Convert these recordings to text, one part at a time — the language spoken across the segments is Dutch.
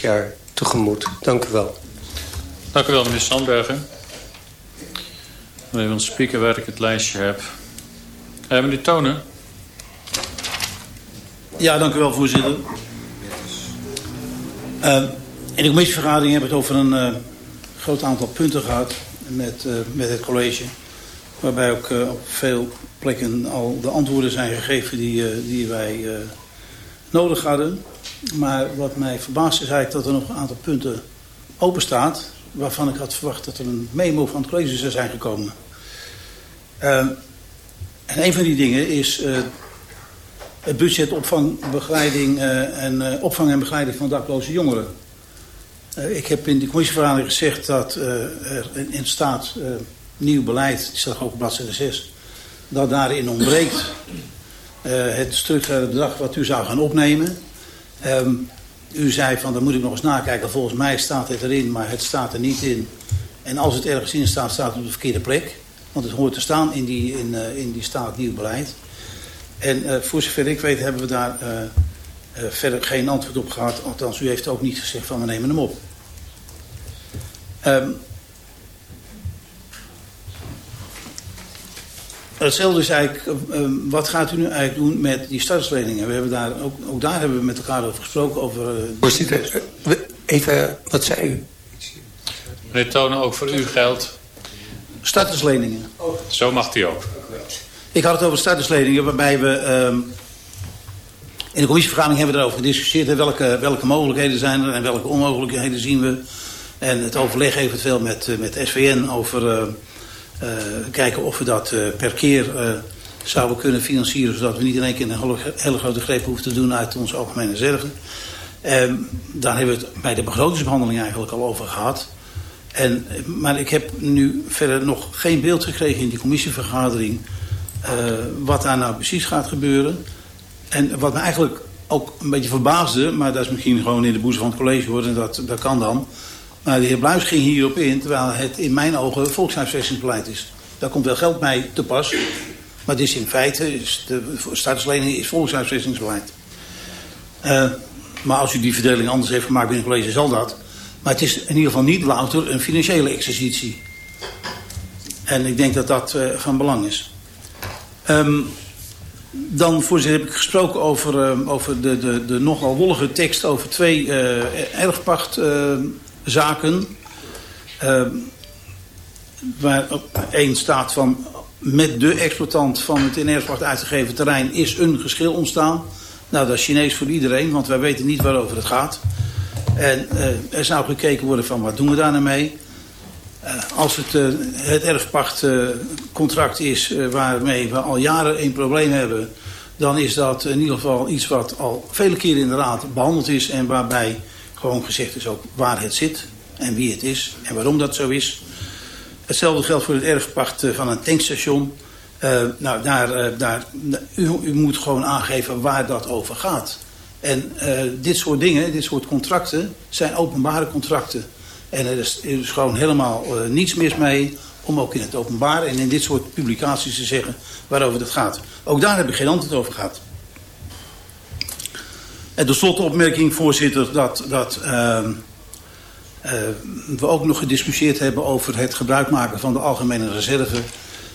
jaar tegemoet. Dank u wel. Dank u wel, meneer Sandbergen. Even speaker waar ik het lijstje heb. Uh, meneer Tonen. Ja, dank u wel, voorzitter. Uh, in de commissievergadering hebben we het over een uh, groot aantal punten gehad met, uh, met het college. Waarbij ook op veel plekken al de antwoorden zijn gegeven die, die wij nodig hadden. Maar wat mij verbaast is eigenlijk dat er nog een aantal punten open staat... waarvan ik had verwacht dat er een memo van het college zou zijn gekomen. Uh, en een van die dingen is uh, het budget opvang, begeleiding, uh, en, opvang en begeleiding van dakloze jongeren. ik heb in de commissievergadering gezegd dat er in staat nieuw beleid, die staat ook op bladzijde 6, dat daarin ontbreekt het structurele bedrag wat u zou gaan opnemen. Um, u zei van, dan moet ik nog eens nakijken. Volgens mij staat het erin, maar het staat er niet in. En als het ergens in staat, staat het op de verkeerde plek. Want het hoort te staan in die, in, uh, in die staat nieuw beleid. En uh, voor zover ik weet hebben we daar uh, verder geen antwoord op gehad. Althans, u heeft ook niet gezegd van we nemen hem op. Um, Hetzelfde is eigenlijk, uh, wat gaat u nu eigenlijk doen met die startsleningen? We hebben daar, ook, ook daar hebben we met elkaar over gesproken. Over, uh, Voorzitter, even, wat zei u? Meneer Tonen, ook voor u geldt? Startersleningen. Zo mag die ook. Ik had het over startersleningen, waarbij we... Uh, in de commissievergadering hebben we erover gediscussieerd. Welke, welke mogelijkheden zijn er en welke onmogelijkheden zien we. En het overleg eventueel met, met SVN over uh, kijken of we dat uh, per keer uh, zouden kunnen financieren... zodat we niet in één keer een hele grote greep hoeven te doen uit onze algemene reserve. Um, daar hebben we het bij de begrotingsbehandeling eigenlijk al over gehad. En, maar ik heb nu verder nog geen beeld gekregen in die commissievergadering... wat daar nou precies gaat gebeuren. En wat me eigenlijk ook een beetje verbaasde... maar dat is misschien gewoon in de boezem van het college en dat, dat kan dan... Maar de heer Bluis ging hierop in, terwijl het in mijn ogen volkshuisvestingsbeleid is. Daar komt wel geld bij te pas. Maar het is in feite, de starterslening is volkshuisvestingsbeleid. Uh, maar als u die verdeling anders heeft gemaakt binnen het college, zal dat. Maar het is in ieder geval niet louter een financiële exercitie. En ik denk dat dat uh, van belang is. Um, dan, voorzitter, heb ik gesproken over, uh, over de, de, de nogal wollige tekst over twee uh, erfpacht zaken. Uh, waar één staat van met de exploitant van het in uitgegeven terrein is een geschil ontstaan. Nou, dat is Chinees voor iedereen, want wij weten niet waarover het gaat. En uh, er zou gekeken worden van wat doen we daar nou mee. Uh, als het, uh, het erfpachtcontract is waarmee we al jaren een probleem hebben... dan is dat in ieder geval iets wat al vele keren in de raad behandeld is... en waarbij gewoon gezegd is ook waar het zit en wie het is en waarom dat zo is. Hetzelfde geldt voor het erfpacht eh, van een tankstation. Uh, nou, daar, uh, daar, u, moet gewoon aangeven waar dat over gaat. En dit soort dingen, dit soort contracten, zijn openbare contracten. En er is, er is gewoon helemaal niets mis mee om ook in het openbaar en in dit soort publicaties te zeggen waarover het gaat. Ook daar heb ik geen antwoord over gehad. En de slotopmerking, voorzitter, dat, dat uh, uh, we ook nog gediscussieerd hebben over het gebruik maken van de algemene reserve.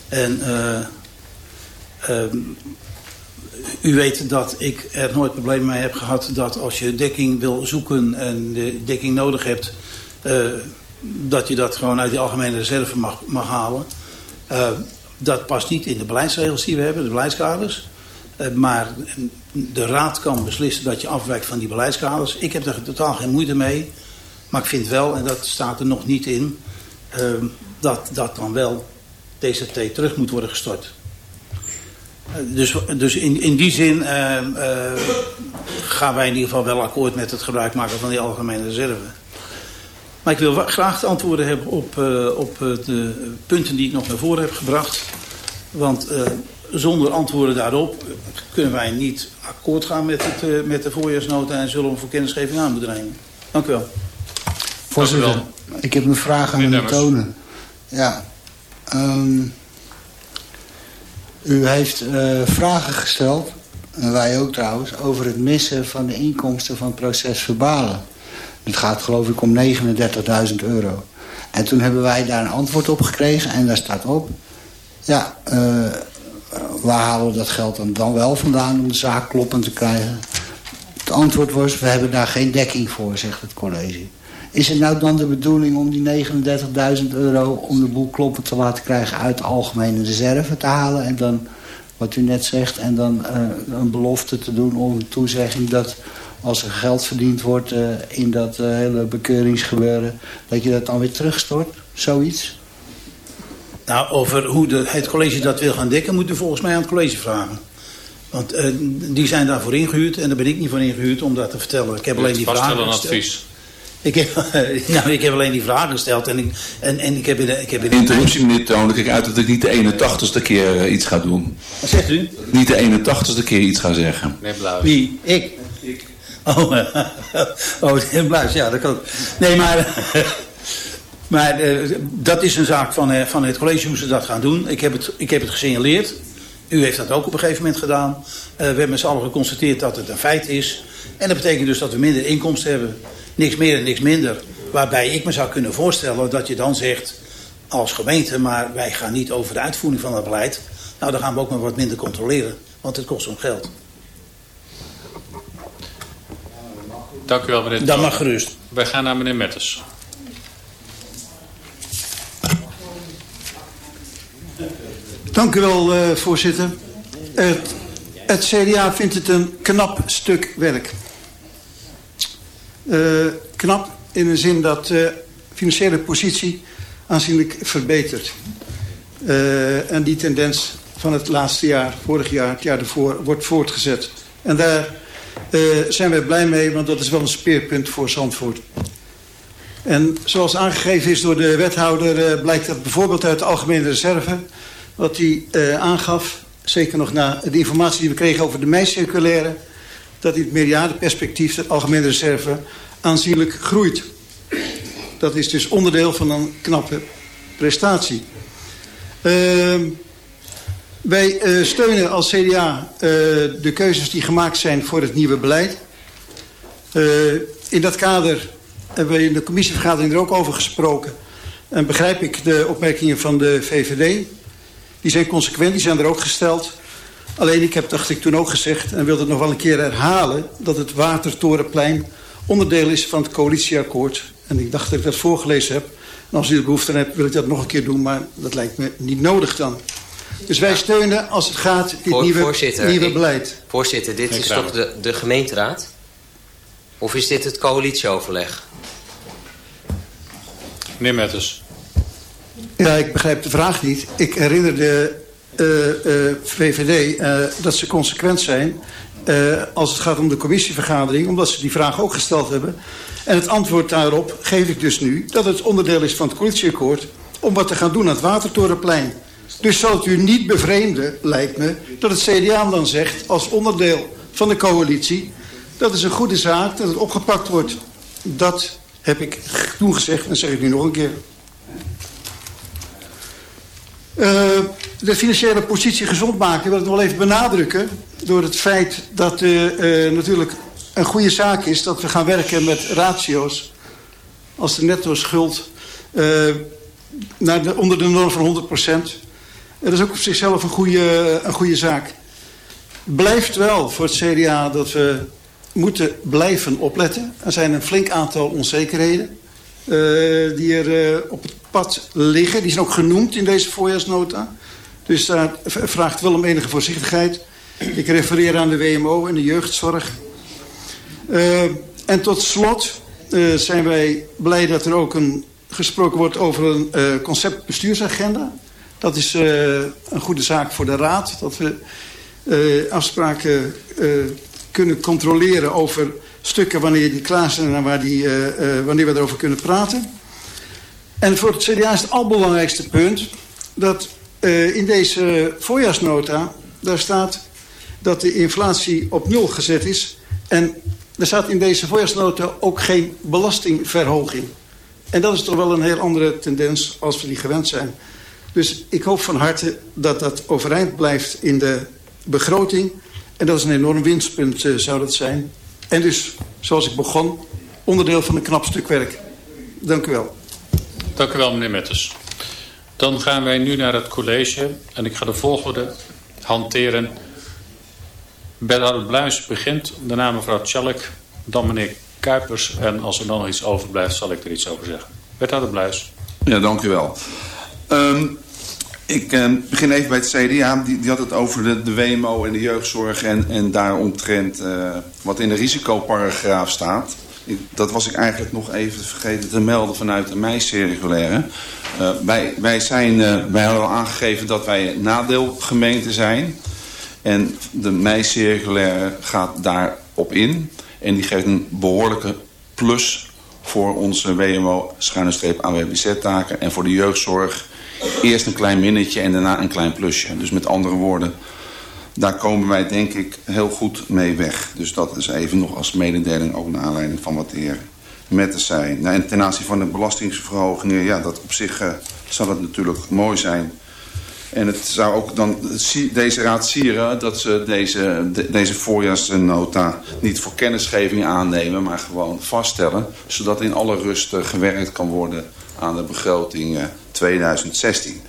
En uh, u weet dat ik er nooit problemen mee heb gehad dat als je dekking wil zoeken en de dekking nodig hebt, dat je dat gewoon uit die algemene reserve mag, mag halen. dat past niet in de beleidsregels die we hebben, de beleidskaders. Uh, maar de raad kan beslissen dat je afwijkt van die beleidskaders. Ik heb er totaal geen moeite mee. Maar ik vind wel, en dat staat er nog niet in... Uh, dat, dat dan wel TZT terug moet worden gestort. Uh, dus dus in, in die zin uh, gaan wij in ieder geval wel akkoord met het gebruik maken van die algemene reserve. Maar ik wil graag de antwoorden hebben op, op de punten die ik nog naar voren heb gebracht. Want zonder antwoorden daarop kunnen wij niet akkoord gaan met, het, uh, met de voorjaarsnota en zullen we voor kennisgeving aan moeten nemen. Dank u wel. Voorzitter, ik heb een vraag aan meneer Tonen. Ja. Um, u heeft uh, vragen gesteld, en wij ook trouwens, over het missen van de inkomsten van proces verbalen. Het gaat geloof ik om 39.000 euro. En toen hebben wij daar een antwoord op gekregen en daar staat op... ja, uh, waar halen we dat geld dan, dan wel vandaan om de zaak kloppend te krijgen? Het antwoord was, we hebben daar geen dekking voor, zegt het college. Is het nou dan de bedoeling om die 39.000 euro... om de boel kloppend te laten krijgen uit de algemene reserve te halen... en dan, wat u net zegt, en dan uh, een belofte te doen om een toezegging... dat als er geld verdiend wordt uh, in dat hele bekeuringsgebeuren... dat je dat dan weer terugstort, zoiets? Nou, over hoe de, het college dat wil gaan dekken... moeten we volgens mij aan het college vragen. Want uh, die zijn daarvoor ingehuurd en daar ben ik niet voor ingehuurd om dat te vertellen. Ik heb alleen die vragen een advies. Ik heb, nou, ik heb alleen die vragen gesteld en ik, en, en ik heb in de... Ik heb in de Interruptie, meneer Toon. Ik uit dat ik niet de 81ste keer iets ga doen. Wat zegt u? Niet de 81ste keer iets ga zeggen. Nee, blauw. Wie? Ik? Ik. Oh, oh Bluis, ja, dat kan. Nee, maar... maar uh, dat is een zaak van, uh, van het college hoe ze dat gaan doen. Ik heb het, ik heb het gesignaleerd. U heeft dat ook op een gegeven moment gedaan. Uh, we hebben met z'n allen geconstateerd dat het een feit is. En dat betekent dus dat we minder inkomsten hebben. Niks meer en niks minder. Waarbij ik me zou kunnen voorstellen dat je dan zegt als gemeente... maar wij gaan niet over de uitvoering van dat beleid. Nou, dan gaan we ook maar wat minder controleren. Want het kost om geld. Dank u wel, meneer Dat mag gerust. Wij gaan naar meneer Metters. Dank u wel, uh, voorzitter. Het, het, CDA vindt het een knap stuk werk. Uh, knap in de zin dat de uh, financiële positie aanzienlijk verbetert. En die tendens van het laatste jaar, vorig jaar, het jaar ervoor, wordt voortgezet. En daar zijn wij blij mee, want dat is wel een speerpunt voor Zandvoort. En zoals aangegeven is door de wethouder... Blijkt dat bijvoorbeeld uit de Algemene Reserve... wat hij uh, aangaf, zeker nog na de informatie die we kregen over de meicirculaire... dat in het meerjarenperspectief de Algemene Reserve aanzienlijk groeit. Dat is dus onderdeel van een knappe prestatie. Uh, wij uh, steunen als CDA uh, de keuzes die gemaakt zijn voor het nieuwe beleid. In dat kader hebben we in de commissievergadering er ook over gesproken. En begrijp ik de opmerkingen van de VVD. Die zijn consequent, die zijn er ook gesteld. Alleen ik heb, dacht ik toen ook gezegd, en wil het nog wel een keer herhalen... dat het Watertorenplein onderdeel is van het coalitieakkoord. En ik dacht dat ik dat voorgelezen heb. En als u de behoefte hebt, wil ik dat nog een keer doen, maar dat lijkt me niet nodig dan. Dus wij steunen als het gaat dit Voor, nieuwe, nieuwe ik- beleid. Voorzitter, dit is toch de, de gemeenteraad? Of is dit het coalitieoverleg? Meneer Metters. Ja, ik begrijp de vraag niet. Ik herinner de uh, uh, VVD uh, dat ze consequent zijn... Als het gaat om de commissievergadering... omdat ze die vraag ook gesteld hebben. En het antwoord daarop geef ik dus nu... dat het onderdeel is van het coalitieakkoord... om wat te gaan doen aan het Watertorenplein. Dus zal het u niet bevreemden, lijkt me... dat het CDA dan zegt als onderdeel van de coalitie... dat is een goede zaak, dat het opgepakt wordt. Dat heb ik toen gezegd en zeg ik nu nog een keer. Uh, de financiële positie gezond maken wil ik nog wel even benadrukken. Door het feit dat uh, uh, natuurlijk een goede zaak is dat we gaan werken met ratio's. Als de netto schuld onder de norm van 100%. Dat is ook op zichzelf een goede, een goede zaak. Blijft wel voor het CDA dat we moeten blijven opletten. Er zijn een flink aantal onzekerheden die er op het pad liggen. Die zijn ook genoemd in deze voorjaarsnota. Dus daar vraagt wel om enige voorzichtigheid. Ik refereer aan de WMO en de jeugdzorg. Uh, en tot slot zijn wij blij dat er ook een, gesproken wordt over een concept bestuursagenda. Dat is een goede zaak voor de raad. Dat we afspraken kunnen controleren over stukken wanneer die klaar zijn en waar die, wanneer we erover kunnen praten. En voor het CDA is het allerbelangrijkste punt dat uh, in deze voorjaarsnota, daar staat dat de inflatie op nul gezet is. En er staat in deze voorjaarsnota ook geen belastingverhoging. En dat is toch wel een heel andere tendens als we die gewend zijn. Dus ik hoop van harte dat dat overeind blijft in de begroting. En dat is een enorm winstpunt uh, zou dat zijn. En dus, zoals ik begon, onderdeel van een knap stuk werk. Dank u wel. Dank u wel, meneer Metters. Dan gaan wij nu naar het college. En ik ga de volgorde hanteren. Wethouder Bluis begint. Daarna mevrouw Tjallik. Dan meneer Kuipers. En als er dan nog iets overblijft, zal ik er iets over zeggen. Wethouder Bluis. Ja, dank u wel. Ehm, ik eh, begin even bij het CDA. Die, die had het over de, WMO en de jeugdzorg en, en daaromtrent eh, wat in de risicoparagraaf staat. Dat was ik eigenlijk nog even vergeten te melden vanuit de mei-circulaire. Uh, wij, wij, zijn, uh, wij hadden al aangegeven dat wij nadeelgemeente zijn. En de mei-circulaire gaat daarop in. En die geeft een behoorlijke plus voor onze WMO-AWBZ-taken. En voor de jeugdzorg eerst een klein minnetje en daarna een klein plusje. Dus met andere woorden, daar komen wij denk ik heel goed mee weg. Dus dat is even nog als mededeling ook naar aanleiding van wat de heer Metters zei. Nou, en ten aanzien van de belastingsverhogingen, ja, dat op zich uh, zal het natuurlijk mooi zijn. En het zou ook dan deze raad sieren dat ze deze, de, deze voorjaarsnota niet voor kennisgeving aannemen, maar gewoon vaststellen. Zodat in alle rust uh, gewerkt kan worden aan de begroting uh, 2016.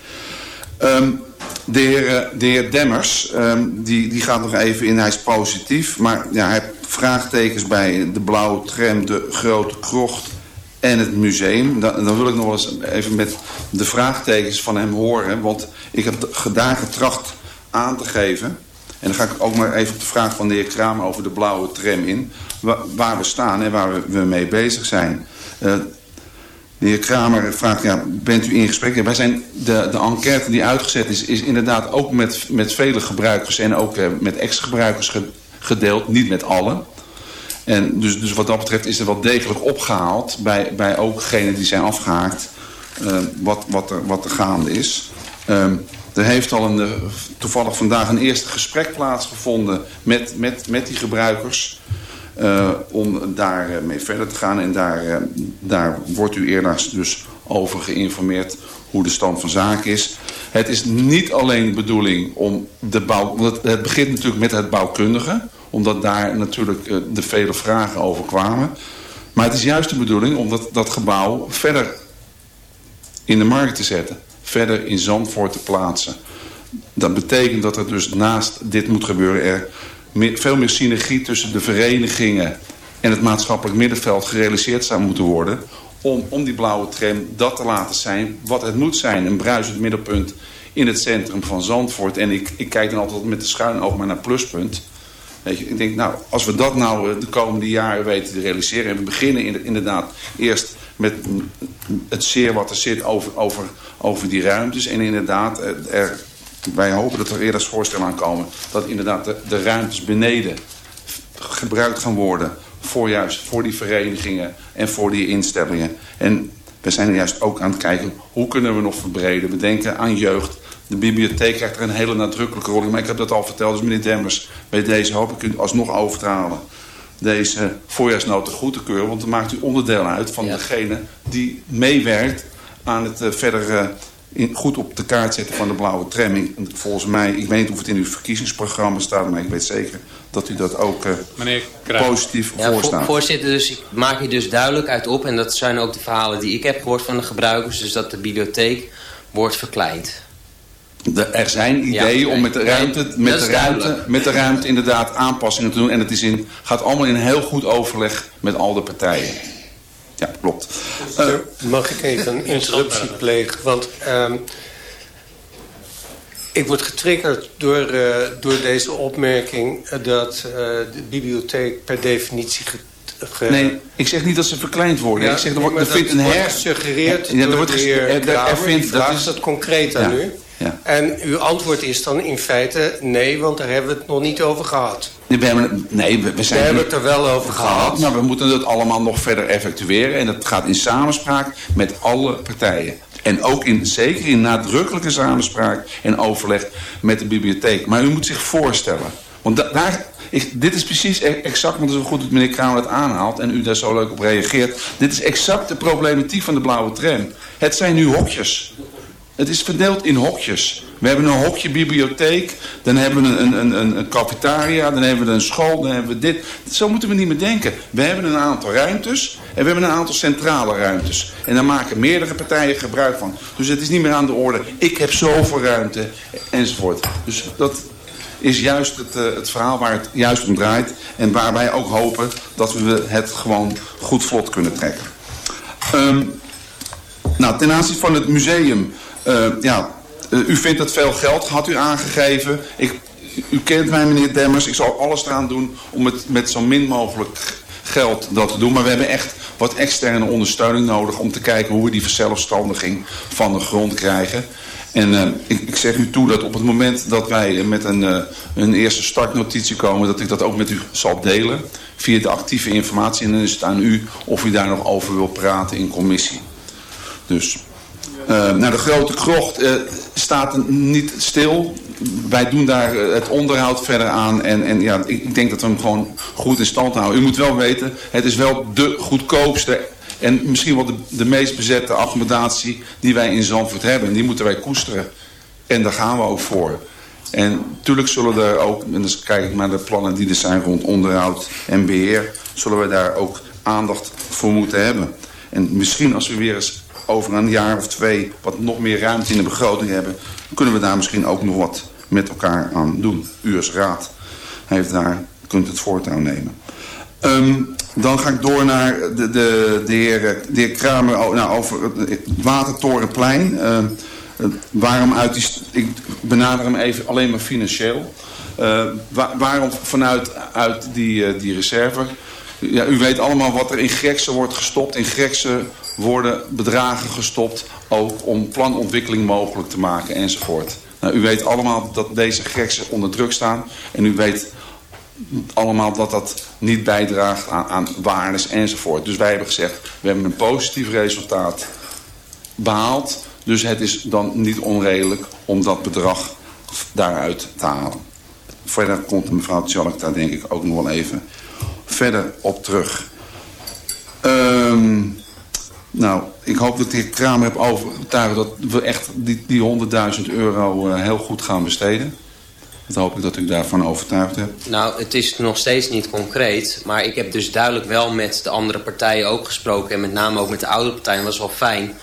Um, de heer, de heer Demmers, um, die, die gaat nog even in, hij is positief. Maar ja, hij heeft vraagtekens bij de blauwe tram, de grote krocht en het museum. Dan, dan wil ik nog eens even met de vraagtekens van hem horen. Want ik heb daar getracht aan te geven. En dan ga ik ook maar even op de vraag van de heer Kramer over de blauwe tram in. Waar, we staan en waar we, mee bezig zijn. Uh, de heer Kramer vraagt, ja, bent u in gesprek? Wij zijn de, de enquête die uitgezet is, is inderdaad ook met, met vele gebruikers en ook uh, met ex-gebruikers gedeeld, niet met allen. En dus, dus wat dat betreft is er wel degelijk opgehaald bij, bij ook degenen die zijn afgehaakt uh, wat, wat, er, wat er gaande is. Um, er heeft al een, toevallig vandaag een eerste gesprek plaatsgevonden met, met, met die gebruikers. Uh, om daarmee mee verder te gaan. En daar, uh, daar wordt u eerder dus over geïnformeerd hoe de stand van zaken is. Het is niet alleen de bedoeling om de bouw... Het begint natuurlijk met het bouwkundige. Omdat daar natuurlijk de vele vragen over kwamen. Maar het is juist de bedoeling om dat, dat gebouw verder in de markt te zetten. Verder in Zandvoort te plaatsen. Dat betekent dat er dus naast dit moet gebeuren... er meer, veel meer synergie tussen de verenigingen en het maatschappelijk middenveld gerealiseerd zou moeten worden. Om, om die blauwe tram dat te laten zijn wat het moet zijn. Een bruisend middelpunt in het centrum van Zandvoort. En ik, ik kijk dan altijd met de schuin oog maar naar pluspunt. Weet je, ik denk, nou, als we dat nou de komende jaren weten te realiseren... en we beginnen inderdaad eerst met het zeer wat er zit over, over, over die ruimtes... en inderdaad er wij hopen dat er eerder als voorstel aankomen... dat inderdaad de, de ruimtes beneden gebruikt gaan worden... voor juist voor die verenigingen en voor die instellingen. En we zijn er juist ook aan het kijken... hoe kunnen we nog verbreden. We denken aan jeugd. De bibliotheek krijgt er een hele nadrukkelijke rol in. Maar ik heb dat al verteld, dus meneer Demmers... bij deze hoop ik u alsnog over te halen deze voorjaarsnota goed te keuren. Want dan maakt u onderdeel uit van ja. degene die meewerkt aan het uh, verdere in, goed op de kaart zetten van de blauwe tram. Volgens mij, ik weet niet of het in uw verkiezingsprogramma staat... maar ik weet zeker dat u dat ook uh, positief ja, voorstaat. Voorzitter, dus ik maak hier dus duidelijk uit op... en dat zijn ook de verhalen die ik heb gehoord van de gebruikers... dus dat de bibliotheek wordt verkleind. De, er zijn ideeën ja, om met de ruimte, met de ruimte, met de ruimte inderdaad aanpassingen te doen. En het is in, gaat allemaal in heel goed overleg met al de partijen. Ja, klopt. Uh, Mag ik even een interruptie plegen? Want um, ik word getriggerd door, uh, door deze opmerking... dat de bibliotheek per definitie... Ge... Nee, ik zeg niet dat ze verkleind worden. Ja, ik zeg, er, wordt, er vindt een her... gesuggereerd ja, er wordt de heer er, Kramer, er vindt, dat is het concreet aan ja. u. Ja. En uw antwoord is dan in feite nee, want daar hebben we het nog niet over gehad. Nee, we hebben, nee, we, zijn we hebben het er wel over gehad. gehad. Maar we moeten het allemaal nog verder effectueren. En dat gaat in samenspraak met alle partijen. En ook in, zeker in nadrukkelijke samenspraak en overleg met de bibliotheek. Maar u moet zich voorstellen. Want da, daar, ik, dit is precies exact, want het is goed dat meneer Kramer het aanhaalt... en u daar zo leuk op reageert. Dit is exact de problematiek van de blauwe tram. Het zijn nu hokjes. Het is verdeeld in hokjes. We hebben een hokje bibliotheek, dan hebben we een, een, een, een cafetaria, dan hebben we een school, dan hebben we dit. Zo moeten we niet meer denken. We hebben een aantal ruimtes En we hebben een aantal centrale ruimtes. En daar maken meerdere partijen gebruik van. Dus het is niet meer aan de orde. Ik heb zoveel ruimte enzovoort. Dus dat is juist het, uh, het verhaal waar het juist om draait. En waar wij ook hopen dat we het gewoon goed vlot kunnen trekken. Um, nou, ten aanzien van het museum. Uh, ja, uh, u vindt het veel geld, had u aangegeven. Ik, u kent mij, meneer Demmers. Ik zal alles eraan doen om het met zo min mogelijk geld dat te doen. Maar we hebben echt wat externe ondersteuning nodig om te kijken hoe we die verzelfstandiging van de grond krijgen. En uh, ik, ik, zeg u toe dat op het moment dat wij met een, uh, een eerste startnotitie komen... dat ik dat ook met u zal delen via de actieve informatie. En dan is het aan u of u daar nog over wil praten in commissie. Dus... Uh, nou, de grote krocht uh, staat niet stil. Wij doen daar het onderhoud verder aan. En, en ja, ik, denk dat we hem gewoon goed in stand houden. U moet wel weten, het is wel de goedkoopste en misschien wel de, de meest bezette accommodatie die wij in Zandvoort hebben. En die moeten wij koesteren. En daar gaan we ook voor. En natuurlijk zullen er ook, en dan kijk ik naar de plannen die er zijn rond onderhoud en beheer, zullen we daar ook aandacht voor moeten hebben. En misschien als we weer eens over een jaar of twee wat nog meer ruimte in de begroting hebben, kunnen we daar misschien ook nog wat met elkaar aan doen. U als raad heeft daar, kunt het voortouw nemen. Um, dan ga ik door naar de, de, de, heer, de heer Kramer nou, over het Watertorenplein. Uh, waarom uit die... Ik benader hem even alleen maar financieel. Uh, waar, waarom vanuit uit die, uh, die reserve? Ja, u weet allemaal wat er in Grekse wordt gestopt. In Grekse worden bedragen gestopt ook om planontwikkeling mogelijk te maken enzovoort. Nou, u weet allemaal dat deze Grekse onder druk staan. En u weet allemaal dat dat niet bijdraagt aan, aan waardes enzovoort. Dus wij hebben gezegd, we hebben een positief resultaat behaald. Dus het is dan niet onredelijk om dat bedrag daaruit te halen. Verder komt mevrouw Tjallik daar denk ik ook nog wel even verder op terug. Um, nou, ik hoop dat de heer Kramer heb overtuigd dat we echt die, die 100.000 euro uh, heel goed gaan besteden. Dat hoop ik dat ik daarvan overtuigd heb. Nou, het is nog steeds niet concreet. Maar ik heb dus duidelijk wel met de andere partijen ook gesproken. En met name ook met de oude partijen. Dat was wel fijn.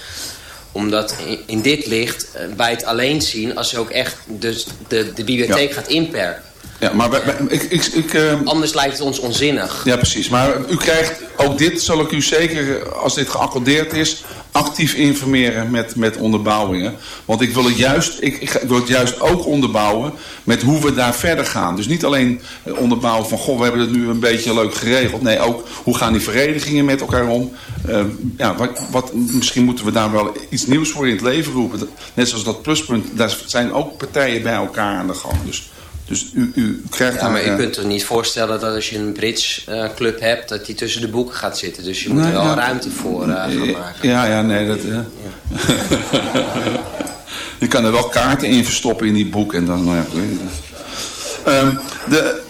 Omdat in, dit licht wij het alleen zien als je ook echt dus de, de bibliotheek ja. gaat inperken. Ja, maar bij, bij, ik, ik, ik, uh... Anders lijkt het ons onzinnig. Ja, precies. Maar u krijgt, ook dit zal ik u zeker, als dit geaccordeerd is, actief informeren met, met onderbouwingen. Want ik wil, het juist, ik, ik wil het juist ook onderbouwen met hoe we daar verder gaan. Dus niet alleen onderbouwen van, goh, we hebben het nu een beetje leuk geregeld. Nee, ook hoe gaan die verenigingen met elkaar om. Uh, ja, wat, wat, misschien moeten we daar wel iets nieuws voor in het leven roepen. Net zoals dat pluspunt, daar zijn ook partijen bij elkaar aan de gang. Dus dus u, u krijgt Ja, maar u kunt er niet voorstellen dat als je een bridge uh, club hebt... dat die tussen de boeken gaat zitten. Dus je moet er wel ja. ruimte voor uh, gaan maken. Ja, ja, nee, dat... Ja. je kan er wel kaarten in verstoppen in die boek. En dan, nou ja, um, de,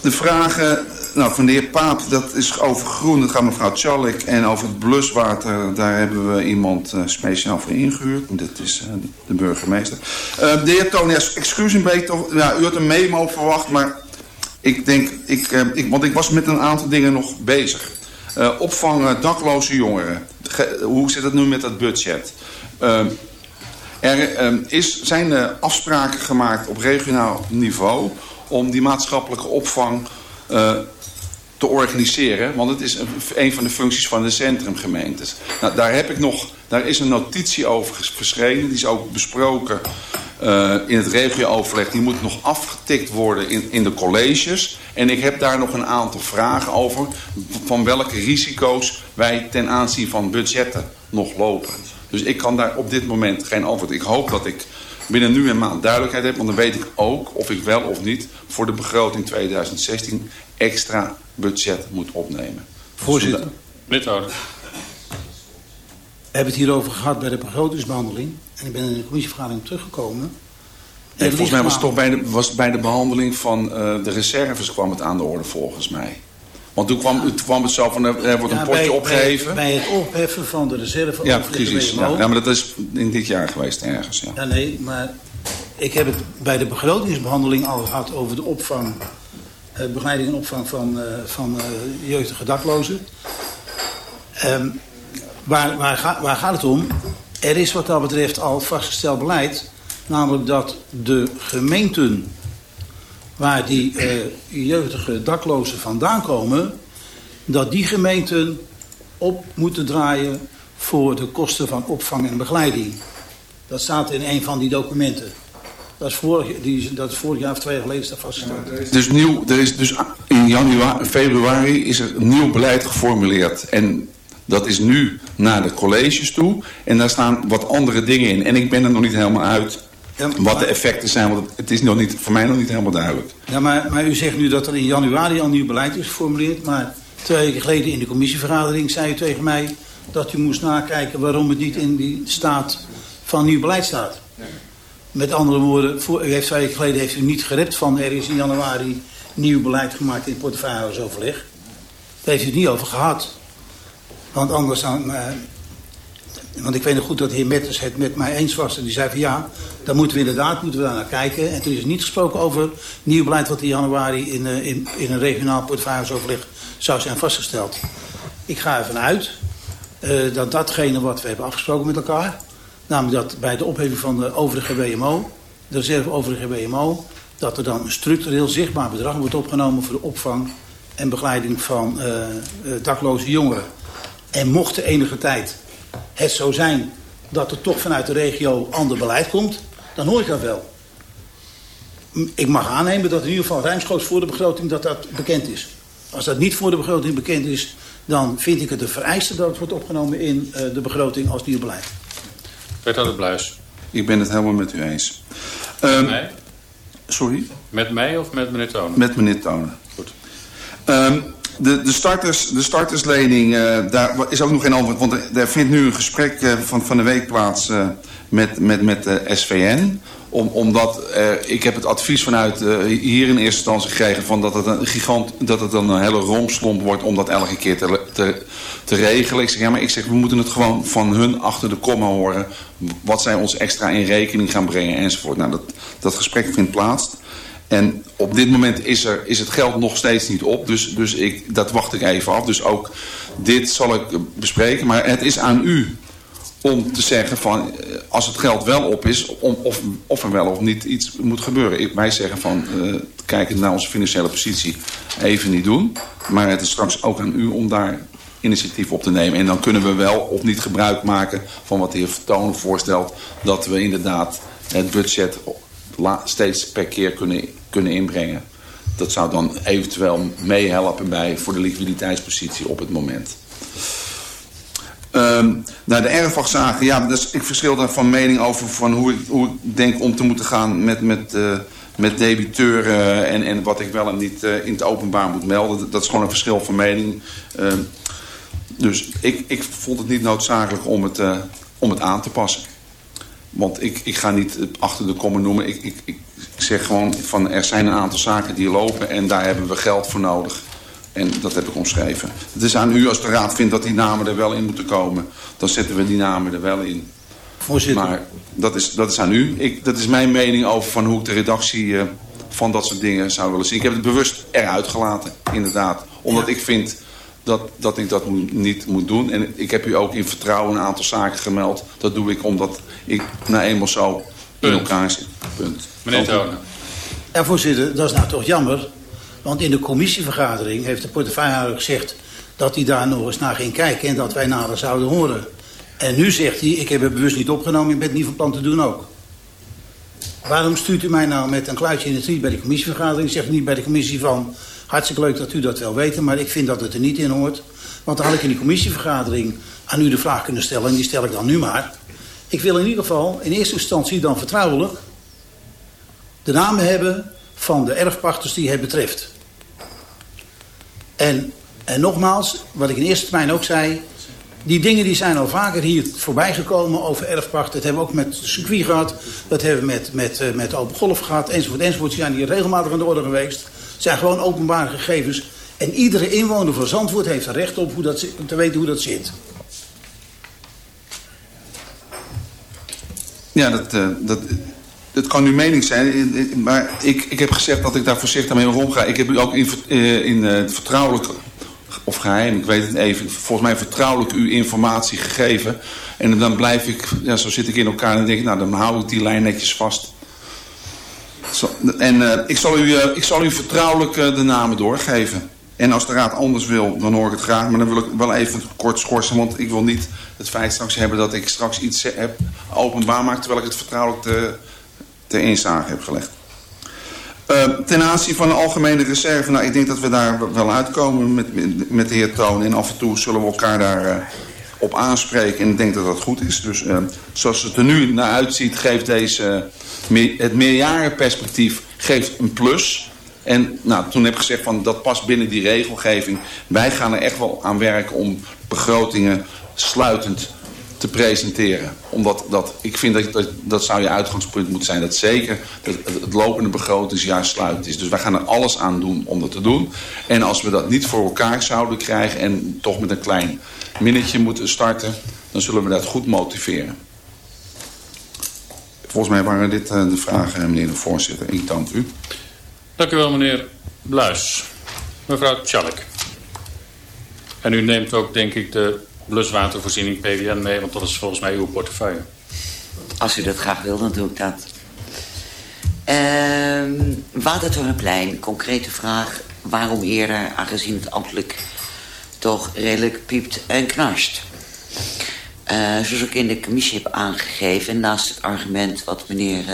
de vragen nou, van de heer Paap, dat is over groen. Dat gaat mevrouw Tjallik. En over het bluswater, daar hebben we iemand uh, speciaal voor ingehuurd. Dat is uh, de burgemeester. Uh, de heer Tonia, excuus een beetje. Ja, u had een memo verwacht, maar ik denk... Ik, ik, want ik was met een aantal dingen nog bezig. opvang dakloze jongeren. Ge, hoe zit het nu met dat budget? er is, zijn afspraken gemaakt op regionaal niveau... om die maatschappelijke opvang te organiseren. Want het is een, van de functies van de centrumgemeentes. Nou, daar, heb ik nog, daar is een notitie over verschenen. Die is ook besproken uh, in het regiooverleg. Die moet nog afgetikt worden in, in de colleges. En ik heb daar nog een aantal vragen over. Van welke risico's wij ten aanzien van budgetten nog lopen. Dus ik kan daar op dit moment geen antwoord. Ik hoop dat ik binnen nu een maand duidelijkheid heb. Want dan weet ik ook of ik wel of niet voor de begroting 2016 extra budget moet opnemen. Voorzitter. Wethouder. We hebben het hierover gehad bij de begrotingsbehandeling. En ik ben in de commissievergadering teruggekomen. Nee, volgens mij was het toch bij de, was bij de behandeling van uh, de reserves kwam het aan de orde volgens mij. Want toen kwam, toen kwam het zo van, er wordt een potje bij, opgegeven. Bij, bij, het opheffen van de reserve. Ja, precies. Ja, maar dat is in dit jaar geweest ergens. Ja. ja, nee, maar ik heb het bij de begrotingsbehandeling al gehad over de opvang uh, begeleiding en opvang van, uh, van uh, jeugdige daklozen. Ehm, waar, waar, waar gaat het om? Er is wat dat betreft al vastgesteld beleid. Namelijk dat de gemeenten waar die uh, jeugdige daklozen vandaan komen... dat die gemeenten op moeten draaien voor de kosten van opvang en begeleiding. Dat staat in een van die documenten. Dat is vorig, dat is vorig jaar of twee jaar geleden vastgesteld. Dus, nieuw, er is dus in januari, februari is er nieuw beleid geformuleerd. En dat is nu naar de colleges toe. En daar staan wat andere dingen in. En ik ben er nog niet helemaal uit wat de effecten zijn. Want het is nog niet, voor mij nog niet helemaal duidelijk. Ja, maar, maar u zegt nu dat er in januari al nieuw beleid is geformuleerd. Maar twee weken geleden in de commissievergadering zei u tegen mij... dat u moest nakijken waarom het niet in die staat van nieuw beleid staat. Met andere woorden, voor, u heeft twee weken geleden heeft u niet gerept van... er is in januari nieuw beleid gemaakt in het portefeuillehoudersoverleg. Daar heeft u het niet over gehad. Want anders dan... Want ik weet nog goed dat de heer Metters het met mij eens was. En die zei van ja, daar moeten we inderdaad moeten we daar naar kijken. En toen is er niet gesproken over nieuw beleid wat in januari in, uh, in, in een regionaal portefeuillesoverleg zou zijn vastgesteld. Ik ga ervan uit uh, dat datgene wat we hebben afgesproken met elkaar... namelijk dat bij de opheving van de overige WMO, de reserve overige WMO... dat er dan een structureel zichtbaar bedrag wordt opgenomen voor de opvang en begeleiding van uh, dakloze jongeren. En mocht er enige tijd het zo zijn dat er toch vanuit de regio ander beleid komt, dan hoor ik dat wel. Ik mag aannemen dat in ieder geval ruimschoots voor de begroting dat dat bekend is. Als dat niet voor de begroting bekend is, dan vind ik het de vereiste dat het wordt opgenomen in uh, de begroting als nieuw beleid. Wethouder Bluis. Ik ben het helemaal met u eens. Um, met mij? Sorry? Met mij of met meneer Tonen? Met meneer Tonen. Goed. Um, de, de, starters, de starterslening, uh, daar is ook nog geen antwoord. Want er, vindt nu een gesprek uh, van, van de week plaats uh, met, met, met de SVN. Om, omdat ik heb het advies vanuit hier in eerste instantie gekregen... Van dat, het een gigant, dat het een hele rompslomp wordt om dat elke keer te, te, te regelen. Ik zeg, ja, maar ik zeg, we moeten het gewoon van hun achter de komma horen. Wat zij ons extra in rekening gaan brengen enzovoort. Nou, dat, dat gesprek vindt plaats. En op dit moment is, er, is het geld nog steeds niet op. Dus, dus ik, dat wacht ik even af. Dus ook dit zal ik bespreken. Maar het is aan u om te zeggen van eh, als het geld wel op is, om, of, of er wel of niet iets moet gebeuren. Ik, wij zeggen van uh, kijken naar onze financiële positie even niet doen. Maar het is straks ook aan u om daar initiatief op te nemen. En dan kunnen we wel of niet gebruik maken van wat de heer Vertonen voorstelt. Dat we inderdaad het budget steeds per keer kunnen, kunnen inbrengen. Dat zou dan eventueel meehelpen bij voor de liquiditeitspositie op het moment. Um, nou, de erfwachtzaken, ja, dus ik verschil daar van mening over van hoe ik, hoe denk om te moeten gaan met, met, uh, met debiteuren en, en wat ik wel en niet uh, in het openbaar moet melden. Dat is gewoon een verschil van mening. Uh, dus ik, ik vond het niet noodzakelijk om het, uh, om het aan te passen. Want ik, ik ga niet achter de komma noemen. Ik, ik zeg gewoon van er zijn een aantal zaken die lopen en daar hebben we geld voor nodig. En dat heb ik omschreven. Het is aan u als de raad vindt dat die namen er wel in moeten komen. Dan zetten we die namen er wel in. Voorzitter. Maar dat is, dat is aan u. Ik, dat is mijn mening over van hoe ik de redactie uh, van dat soort dingen zou willen zien. Ik heb het bewust eruit gelaten, inderdaad. Omdat ja. ik vind dat, dat ik dat moet, niet moet doen. En ik heb u ook in vertrouwen een aantal zaken gemeld. Dat doe ik omdat ik nou eenmaal zo in elkaar zit. Punt. Meneer Tonen. Ja, voorzitter, dat is nou toch jammer. Want in de commissievergadering heeft de portefeuillehouder gezegd... dat hij daar nog eens naar ging kijken en dat wij nader zouden horen. En nu zegt hij, ik heb het bewust niet opgenomen... ik ben het niet van plan te doen ook. Waarom stuurt u mij nou met een kluitje in de triet bij de commissievergadering? Zegt u niet bij de commissie van... hartstikke leuk dat u dat wel weet, maar ik vind dat het er niet in hoort. Want dan had ik in die commissievergadering aan u de vraag kunnen stellen... en die stel ik dan nu maar. Ik wil in ieder geval in eerste instantie dan vertrouwelijk... de namen hebben van de erfpachters die het betreft. En, en nogmaals, wat ik in eerste termijn ook zei... die dingen die zijn al vaker hier voorbij gekomen over erfpacht. Dat hebben we ook met de circuit gehad. Dat hebben we met, met, uh, met Open Golf gehad, enzovoort, enzovoort. Die zijn hier regelmatig aan de orde geweest. Het zijn gewoon openbare gegevens. En iedere inwoner van Zandvoort heeft er recht op hoe dat, te weten hoe dat zit. Ja, dat, uh, dat, dat kan uw mening zijn. Maar ik, ik heb gezegd dat ik daar voorzichtig mee omga. Ik heb u ook in, in uh, vertrouwelijk of geheim, ik weet het even, volgens mij vertrouwelijk u informatie gegeven. En dan blijf ik, ja, zo zit ik in elkaar en denk ik, nou dan hou ik die lijn netjes vast. Zo, en ik, zal u, ik zal u vertrouwelijk de namen doorgeven. En als de raad anders wil, dan hoor ik het graag. Maar dan wil ik wel even kort schorsen, want ik wil niet het feit straks hebben dat ik straks iets heb openbaar maak... terwijl ik het vertrouwelijk te, te inzage heb gelegd. Uh, ten aanzien van de algemene reserve, nou, ik denk dat we daar wel uitkomen met, met de heer Toon. En af en toe zullen we elkaar daar uh, op aanspreken. En ik denk dat dat goed is. Dus zoals het er nu naar uitziet, geeft deze, het meerjarenperspectief geeft een plus. En nou, toen heb ik gezegd van dat past binnen die regelgeving. Wij gaan er echt wel aan werken om begrotingen sluitend te presenteren. Omdat dat, ik vind dat, dat dat zou je uitgangspunt moeten zijn. Dat zeker dat het lopende begrotingsjaar sluitend is. Dus wij gaan er alles aan doen om dat te doen. En als we dat niet voor elkaar zouden krijgen... en toch met een klein minnetje moeten starten... dan zullen we dat goed motiveren. Volgens mij waren dit de vragen, meneer de voorzitter. Ik dank u. Dank u wel, meneer Bluis. Mevrouw Tjallik. En u neemt ook, denk ik, de bluswatervoorziening PWN mee, want dat is volgens mij uw portefeuille. Als u dat graag wil, dan doe ik dat. Uh, Watertorenplein, concrete vraag. Waarom eerder, aangezien het ambtelijk toch redelijk piept en knarst? Uh, zoals ik in de commissie heb aangegeven... naast het argument wat meneer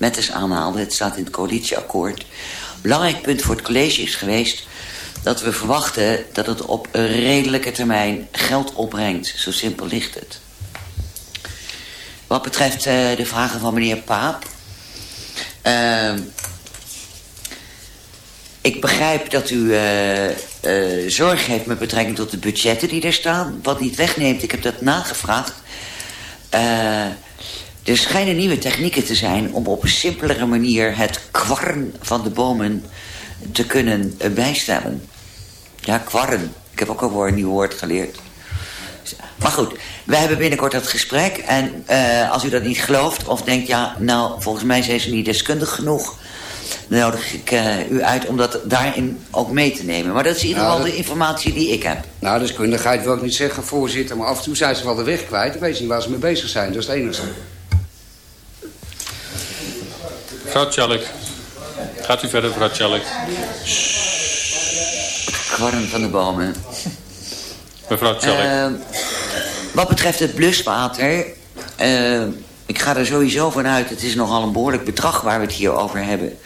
uh, aanhaalde... het staat in het coalitieakkoord... belangrijk punt voor het college is geweest dat we verwachten dat het op een redelijke termijn geld opbrengt. Zo simpel ligt het. Wat betreft uh, de vragen van meneer Paap. Uh, ik begrijp dat u uh, uh, zorg heeft met betrekking tot de budgetten die er staan. Wat niet wegneemt, ik heb dat nagevraagd. Er schijnen nieuwe technieken te zijn om op een simpelere manier het kwarren van de bomen te kunnen bijstellen. Ja, kwarren. Ik heb ook al een nieuw woord geleerd. Maar goed, wij hebben binnenkort dat gesprek. En uh, als u dat niet gelooft of denkt... ja, nou, volgens mij zijn ze niet deskundig genoeg... dan nodig ik uh, u uit om dat daarin ook mee te nemen. Maar dat is in ieder geval nou, de informatie die ik heb. Nou, deskundigheid wil ik niet zeggen, voorzitter... maar af en toe zijn ze wel de weg kwijt. Ik weet niet waar ze mee bezig zijn, dat is het enige. Mevrouw Tjallik. Gaat u verder, mevrouw Tjallik. Kwarren van de bomen. Mevrouw Tjallik. Uh, wat betreft het bluswater... Uh, ik ga er sowieso vanuit, het is nogal een behoorlijk bedrag waar we het hier over hebben...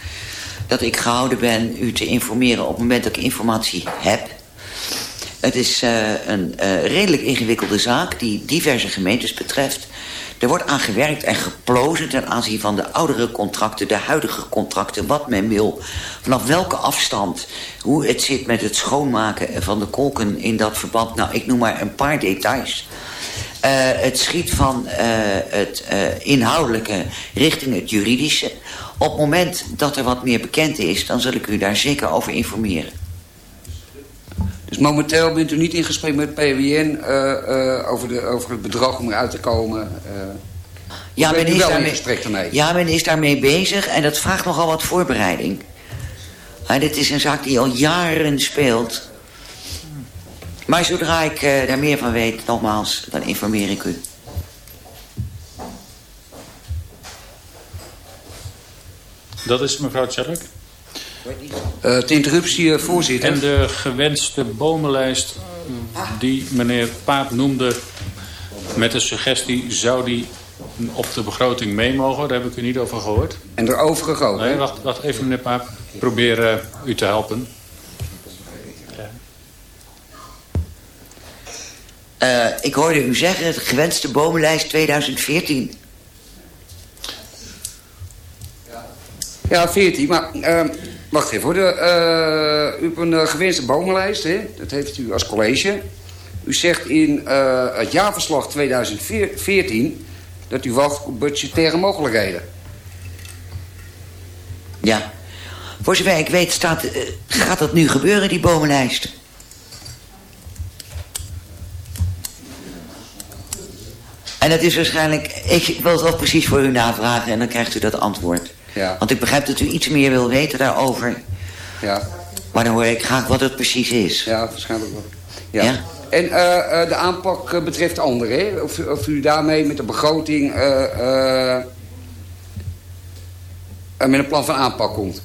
dat ik gehouden ben u te informeren op het moment dat ik informatie heb. Het is uh, een redelijk ingewikkelde zaak die diverse gemeentes betreft... Er wordt aan gewerkt en geplozen ten aanzien van de oudere contracten... de huidige contracten, wat men wil. Vanaf welke afstand, hoe het zit met het schoonmaken van de kolken in dat verband. Nou, ik noem maar een paar details. Uh, het schiet van uh, het uh, inhoudelijke richting het juridische. Op het moment dat er wat meer bekend is... dan zal ik u daar zeker over informeren. Dus momenteel bent u niet in gesprek met PWN uh, uh, over, de, over het bedrag om eruit te komen? Uh, ja, men is, daarmee, ja, men is daarmee bezig en dat vraagt nogal wat voorbereiding. En dit is een zaak die al jaren speelt. Maar zodra ik daar meer van weet, nogmaals, dan informeer ik u. Dat is mevrouw Tjallik. Uh, de interruptie, uh, voorzitter. En de gewenste bomenlijst die meneer Paap noemde... met de suggestie, zou die op de begroting mee mogen? Daar heb ik u niet over gehoord. En er overige ook, Nee, wacht, wacht even, meneer Paap. Ik probeer uh, u te helpen. Ik hoorde u zeggen, de gewenste bomenlijst 2014... Ja, 14, maar... Wacht even hoor. De, uh, u hebt een uh, gewenste bomenlijst. Hè? Dat heeft u als college. U zegt in uh, het jaarverslag 2014... dat u wacht op budgettaire mogelijkheden. Ja. Voor zover ik weet staat, gaat dat nu gebeuren, die bomenlijst. En dat is waarschijnlijk... Ik wil het wel precies voor u navragen en dan krijgt u dat antwoord. Ja. Want ik begrijp dat u iets meer wil weten daarover. Ja. Maar dan hoor ik graag wat het precies is. Ja, waarschijnlijk wel. Ja. En uh, de aanpak betreft anderen, Of, of u daarmee met de begroting met een plan van aanpak komt.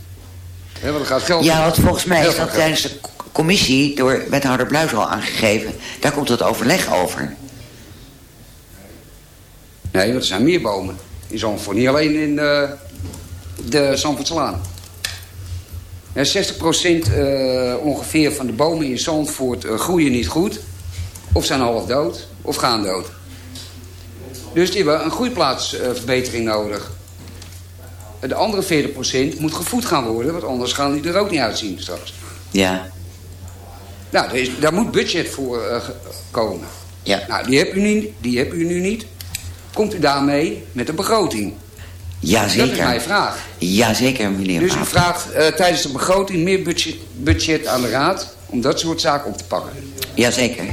He, want gaat geld ja, want volgens mij is dat tijdens de commissie door wethouder Bluis al aangegeven. Daar komt het overleg over. Nee, want er zijn meer bomen in Zandvoort. Niet alleen in de. Ja, 60% uh, ongeveer van de bomen in Zandvoort uh, groeien niet goed. Of zijn half dood, of gaan dood. Dus die hebben een groeiplaatsverbetering nodig. De andere 40% moet gevoed gaan worden, want anders gaan die er ook niet uitzien straks. Ja. Nou, is, daar moet budget voor uh, komen. Ja. Nou, die hebt, u die hebt u nu niet. Komt u daarmee met een begroting? Jazeker. Dat is mijn vraag. Jazeker, meneer Dus u vraagt uh, tijdens de begroting meer budget, budget aan de raad... om dat soort zaken op te pakken? Jazeker.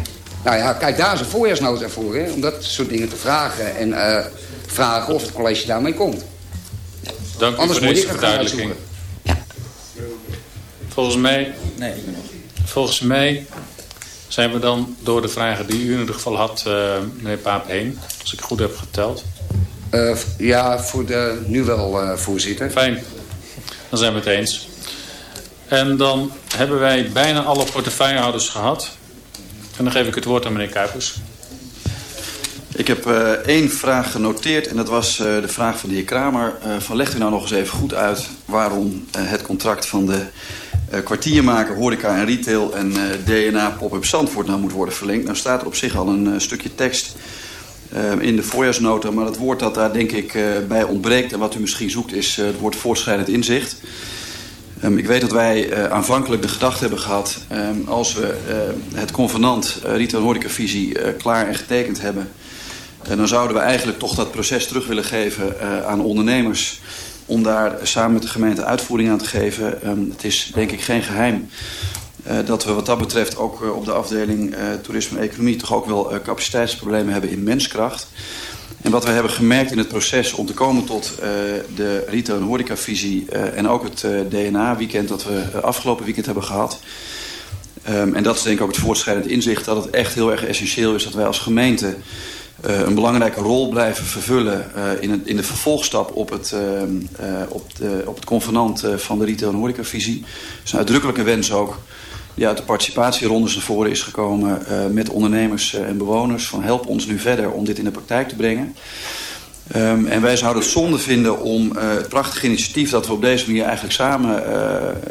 Nou ja, kijk, daar is een voorjaarsnota voor, hè, om dat soort dingen te vragen... en uh, vragen of het college daarmee komt. Dank u Anders voor deze verduidelijking. Ja. Volgens mij... Nee, ik ben nog. Volgens mij zijn we dan door de vragen die u in ieder geval had, uh, meneer Paap, heen. Als ik goed heb geteld. Uh, ja, voor de, nu wel, uh, voorzitter. Fijn. Dan zijn we het eens. En dan hebben wij bijna alle portefeuillehouders gehad. En dan geef ik het woord aan meneer Kuipers. Ik heb uh, één vraag genoteerd en dat was uh, de vraag van de heer Kramer. Uh, van legt u nou nog eens even goed uit waarom het contract van de kwartiermaker, horeca en retail en DNA pop-up Zandvoort nou moet worden verlengd. Nou staat er op zich al een stukje tekst in de voorjaarsnota, maar het woord dat daar denk ik bij ontbreekt en wat u misschien zoekt is het woord voortschrijdend inzicht. Um, ik weet dat wij uh, aanvankelijk de gedachte hebben gehad... Um, als we het convenant uh, retail horeca visie klaar en getekend hebben... En dan zouden we eigenlijk toch dat proces terug willen geven aan ondernemers... om daar samen met de gemeente uitvoering aan te geven. Het is denk ik geen geheim dat we wat dat betreft ook uh, op de afdeling toerisme en economie... toch ook wel capaciteitsproblemen hebben in menskracht. En wat we hebben gemerkt in het proces om te komen tot de retail- en horecavisie... en ook het DNA-weekend dat we afgelopen weekend hebben gehad... Um, en dat is denk ik ook het voortschrijdend inzicht dat het echt heel erg essentieel is dat wij als gemeente een belangrijke rol blijven vervullen in, het, in de vervolgstap op het, uh, op, de, op het convenant van de retail- en horecavisie. Is een uitdrukkelijke wens ook die uit de participatierondes naar voren is gekomen met ondernemers en bewoners. Van help ons nu verder om dit in de praktijk te brengen. Um, en wij zouden het zonde vinden om het prachtige initiatief dat we op deze manier eigenlijk samen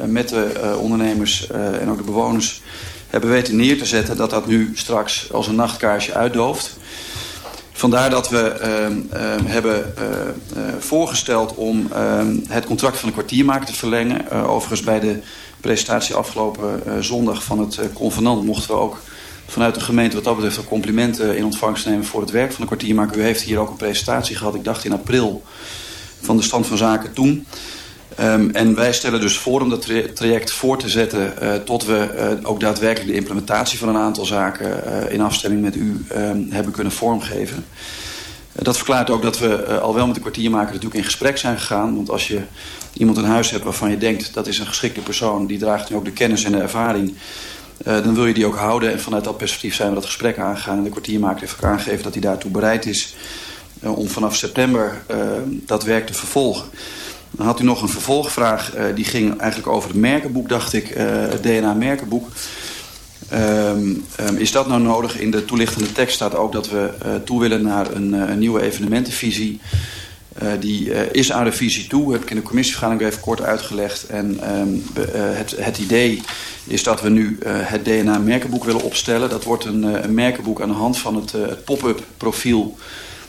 met de ondernemers en ook de bewoners hebben weten neer te zetten, dat dat nu straks als een nachtkaarsje uitdooft. Vandaar dat we uh, uh, hebben voorgesteld om ehm, het contract van de kwartiermaker te verlengen. Eh, overigens bij de presentatie afgelopen eh, zondag van het convenant mochten we ook vanuit de gemeente wat dat betreft complimenten in ontvangst nemen voor het werk van de kwartiermaker. U heeft hier ook een presentatie gehad, ik dacht in april, van de stand van zaken toen. Um, en wij stellen dus voor om dat tra traject voor te zetten tot we ook daadwerkelijk de implementatie van een aantal zaken in afstemming met u um, hebben kunnen vormgeven. dat verklaart ook dat we al wel met de kwartiermaker natuurlijk in gesprek zijn gegaan. Want als je iemand in huis hebt waarvan je denkt dat is een geschikte persoon, die draagt nu ook de kennis en de ervaring. dan wil je die ook houden en vanuit dat perspectief zijn we dat gesprek aangegaan. En de kwartiermaker heeft ook aangegeven dat hij daartoe bereid is om vanaf september dat werk te vervolgen. Dan had u nog een vervolgvraag. Die ging eigenlijk over het merkenboek, dacht ik. Het DNA-merkenboek. Um, um, is dat nou nodig? In de toelichtende tekst staat ook dat we toe willen naar een, een nieuwe evenementenvisie. Die is aan de visie toe. Heb ik in de commissievergadering even kort uitgelegd. En um, het, het idee is dat we nu het DNA-merkenboek willen opstellen. Dat wordt een, een merkenboek aan de hand van het, pop-up profiel...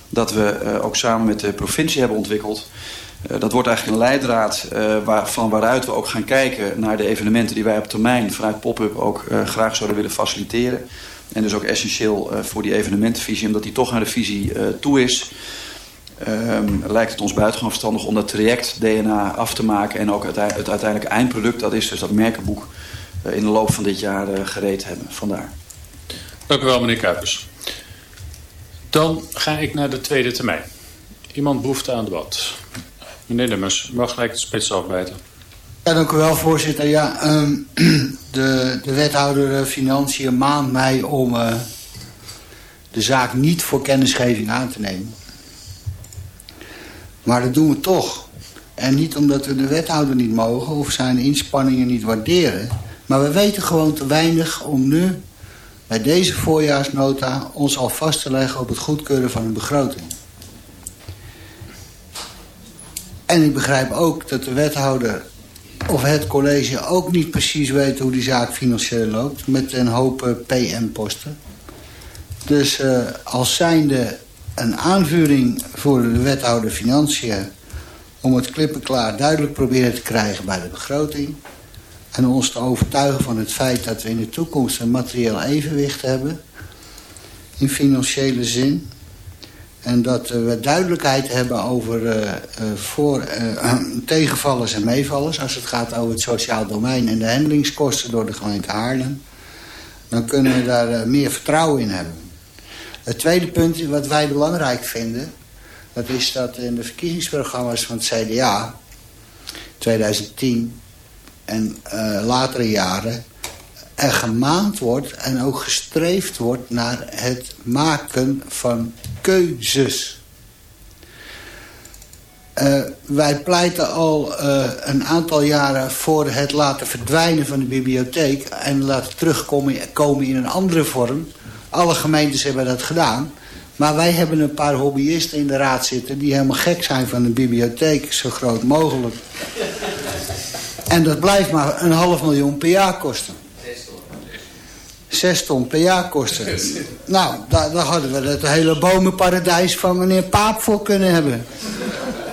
dat we ook samen met de provincie hebben ontwikkeld... Dat wordt eigenlijk een leidraad waar, van waaruit we ook gaan kijken naar de evenementen die wij op termijn vanuit pop-up ook graag zouden willen faciliteren. En dus ook essentieel voor die evenementenvisie, omdat die toch naar de visie toe is. Um, lijkt het ons buitengewoon verstandig om dat traject DNA af te maken en ook het, het uiteindelijke eindproduct, dat is dus dat merkenboek, in de loop van dit jaar gereed hebben. Vandaar. Dank u wel meneer Kuipers. Dan ga ik naar de tweede termijn. Iemand behoefte aan debat. Meneer Demmers, mag gelijk de spits afbijten. Ja, dank u wel, voorzitter. Ja, um, de, de wethouder Financiën maand mij om uh, de zaak niet voor kennisgeving aan te nemen. Maar dat doen we toch. En niet omdat we de wethouder niet mogen of zijn inspanningen niet waarderen. Maar we weten gewoon te weinig om nu bij deze voorjaarsnota ons al vast te leggen op het goedkeuren van een begroting. En ik begrijp ook dat de wethouder of het college ook niet precies weet hoe die zaak financieel loopt. Met een hoop eh, PM-posten. Dus uh, als zijnde een aanvuring voor de wethouder financiën... om het klippenklaar duidelijk proberen te krijgen bij de begroting... en ons te overtuigen van het feit dat we in de toekomst een materieel evenwicht hebben... in financiële zin... En dat we duidelijkheid hebben over uh, voor, uh, tegenvallers en meevallers... als het gaat over het sociaal domein en de handelingskosten door de gemeente Haarlem... dan kunnen we daar meer vertrouwen in hebben. Het tweede punt wat wij belangrijk vinden... dat is dat in de verkiezingsprogramma's van het CDA... 2010 en latere jaren er gemaand wordt en ook gestreefd wordt naar het maken van keuzes. Uh, wij pleiten al uh, een aantal jaren voor het laten verdwijnen van de bibliotheek... en laten terugkomen komen in een andere vorm. Alle gemeentes hebben dat gedaan. Maar wij hebben een paar hobbyisten in de raad zitten... die helemaal gek zijn van een bibliotheek, zo groot mogelijk. En dat blijft maar een half miljoen per jaar kosten. 6 ton per jaar kosten. Nou, daar, daar, hadden we het hele bomenparadijs van meneer Paap voor kunnen hebben.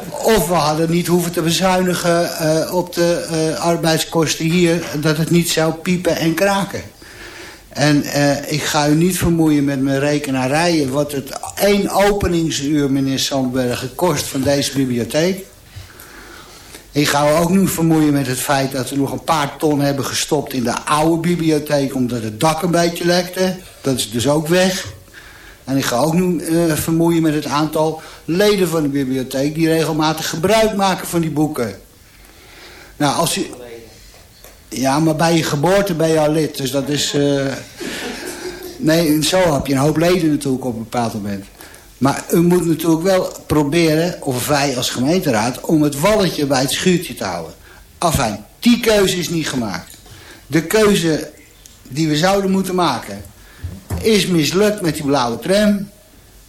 Of we hadden niet hoeven te bezuinigen uh, op de uh, arbeidskosten hier... dat het niet zou piepen en kraken. En uh, ik ga u niet vermoeien met mijn rekenarijen... wat het één openingsuur, meneer Sandbergen, kost van deze bibliotheek. Ik ga ook nu vermoeien met het feit dat we nog een paar ton hebben gestopt in de oude bibliotheek... omdat het dak een beetje lekte. Dat is dus ook weg. En ik ga ook nu uh, vermoeien met het aantal leden van de bibliotheek... die regelmatig gebruik maken van die boeken. Nou, als u... Ja, maar bij je geboorte ben je al lid, dus dat is... Uh... Nee, zo heb je een hoop leden natuurlijk op een bepaald moment. Maar u moet natuurlijk wel proberen, of wij als gemeenteraad... om het walletje bij het schuurtje te houden. Afijn, die keuze is niet gemaakt. De keuze die we zouden moeten maken... is mislukt met die blauwe tram.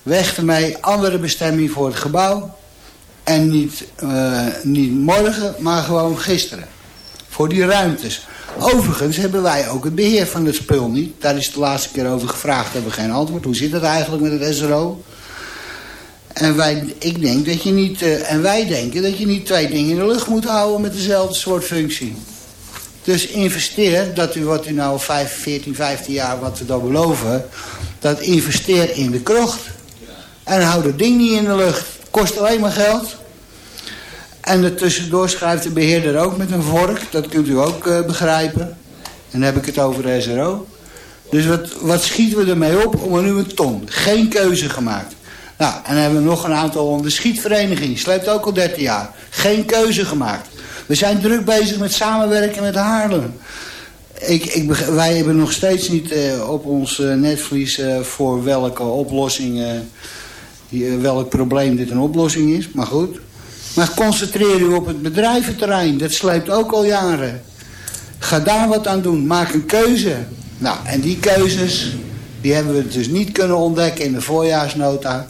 Weg ermee, andere bestemming voor het gebouw. En niet, uh, niet morgen, maar gewoon gisteren. Voor die ruimtes. Overigens hebben wij ook het beheer van het spul niet. Daar is de laatste keer over gevraagd, hebben we geen antwoord. Hoe zit het eigenlijk met het SRO? En wij, ik denk dat je niet, uh, en wij denken dat je niet twee dingen in de lucht moet houden met dezelfde soort functie. Dus investeer, dat u wat u nou 5, 14, 15 jaar wat we dan beloven, dat investeer in de krocht. En hou dat ding niet in de lucht. Kost alleen maar geld. En er tussendoor schrijft de beheerder ook met een vork. Dat kunt u ook uh, begrijpen. En dan heb ik het over de SRO. Dus wat, wat schieten we ermee op? Om een ton. Geen keuze gemaakt. Nou, en dan hebben we nog een aantal de schietvereniging. Sleept ook al 13 jaar. Geen keuze gemaakt. We zijn druk bezig met samenwerken met Haarlem. Ik, ik, wij hebben nog steeds niet uh, op ons uh, netvlies voor welke oplossing, welk probleem dit een oplossing is. Maar goed. Maar concentreer u op het bedrijventerrein. Dat sleept ook al jaren. Ga daar wat aan doen. Maak een keuze. Nou, en die keuzes, die hebben we dus niet kunnen ontdekken in de voorjaarsnota.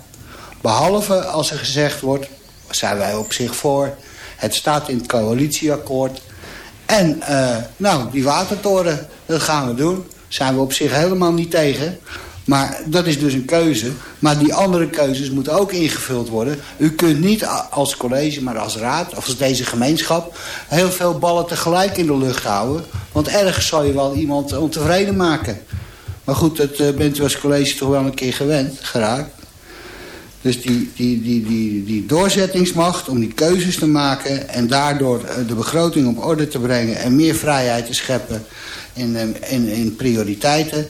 Behalve als er gezegd wordt, zijn wij op zich voor... het staat in het coalitieakkoord... en uh, nou, die watertoren, dat gaan we doen. Zijn we op zich helemaal niet tegen... Maar dat is dus een keuze. Maar die andere keuzes moeten ook ingevuld worden. U kunt niet als college, maar als raad, of als deze gemeenschap... heel veel ballen tegelijk in de lucht houden. Want ergens zal je wel iemand ontevreden maken. Maar goed, dat uh, bent u als college toch wel een keer gewend, geraakt. Dus die, die, die, die, die doorzettingsmacht om die keuzes te maken... en daardoor eh, de begroting op orde te brengen... en meer vrijheid te scheppen in, eh, in, in prioriteiten...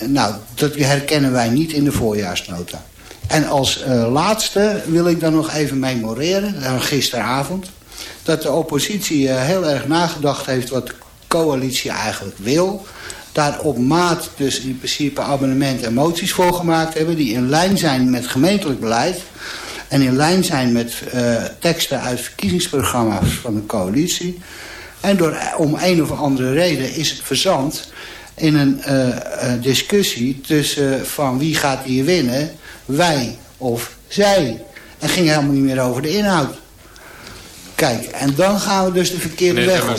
Eh, nou, dat herkennen wij niet in de voorjaarsnota. En als uh, laatste wil ik dan nog even memoreren, gisteravond... dat de oppositie heel erg nagedacht heeft wat de coalitie eigenlijk wil daar op maat dus in principe abonnementen en moties voor gemaakt hebben... die in lijn zijn met gemeentelijk beleid... en in lijn zijn met teksten uit verkiezingsprogramma's van de coalitie. En door, om een of andere reden is het verzand in een uh, discussie tussen van wie gaat hier winnen, wij of zij. En ging helemaal niet meer over de inhoud. Kijk, en dan gaan we dus de verkeerde weg op.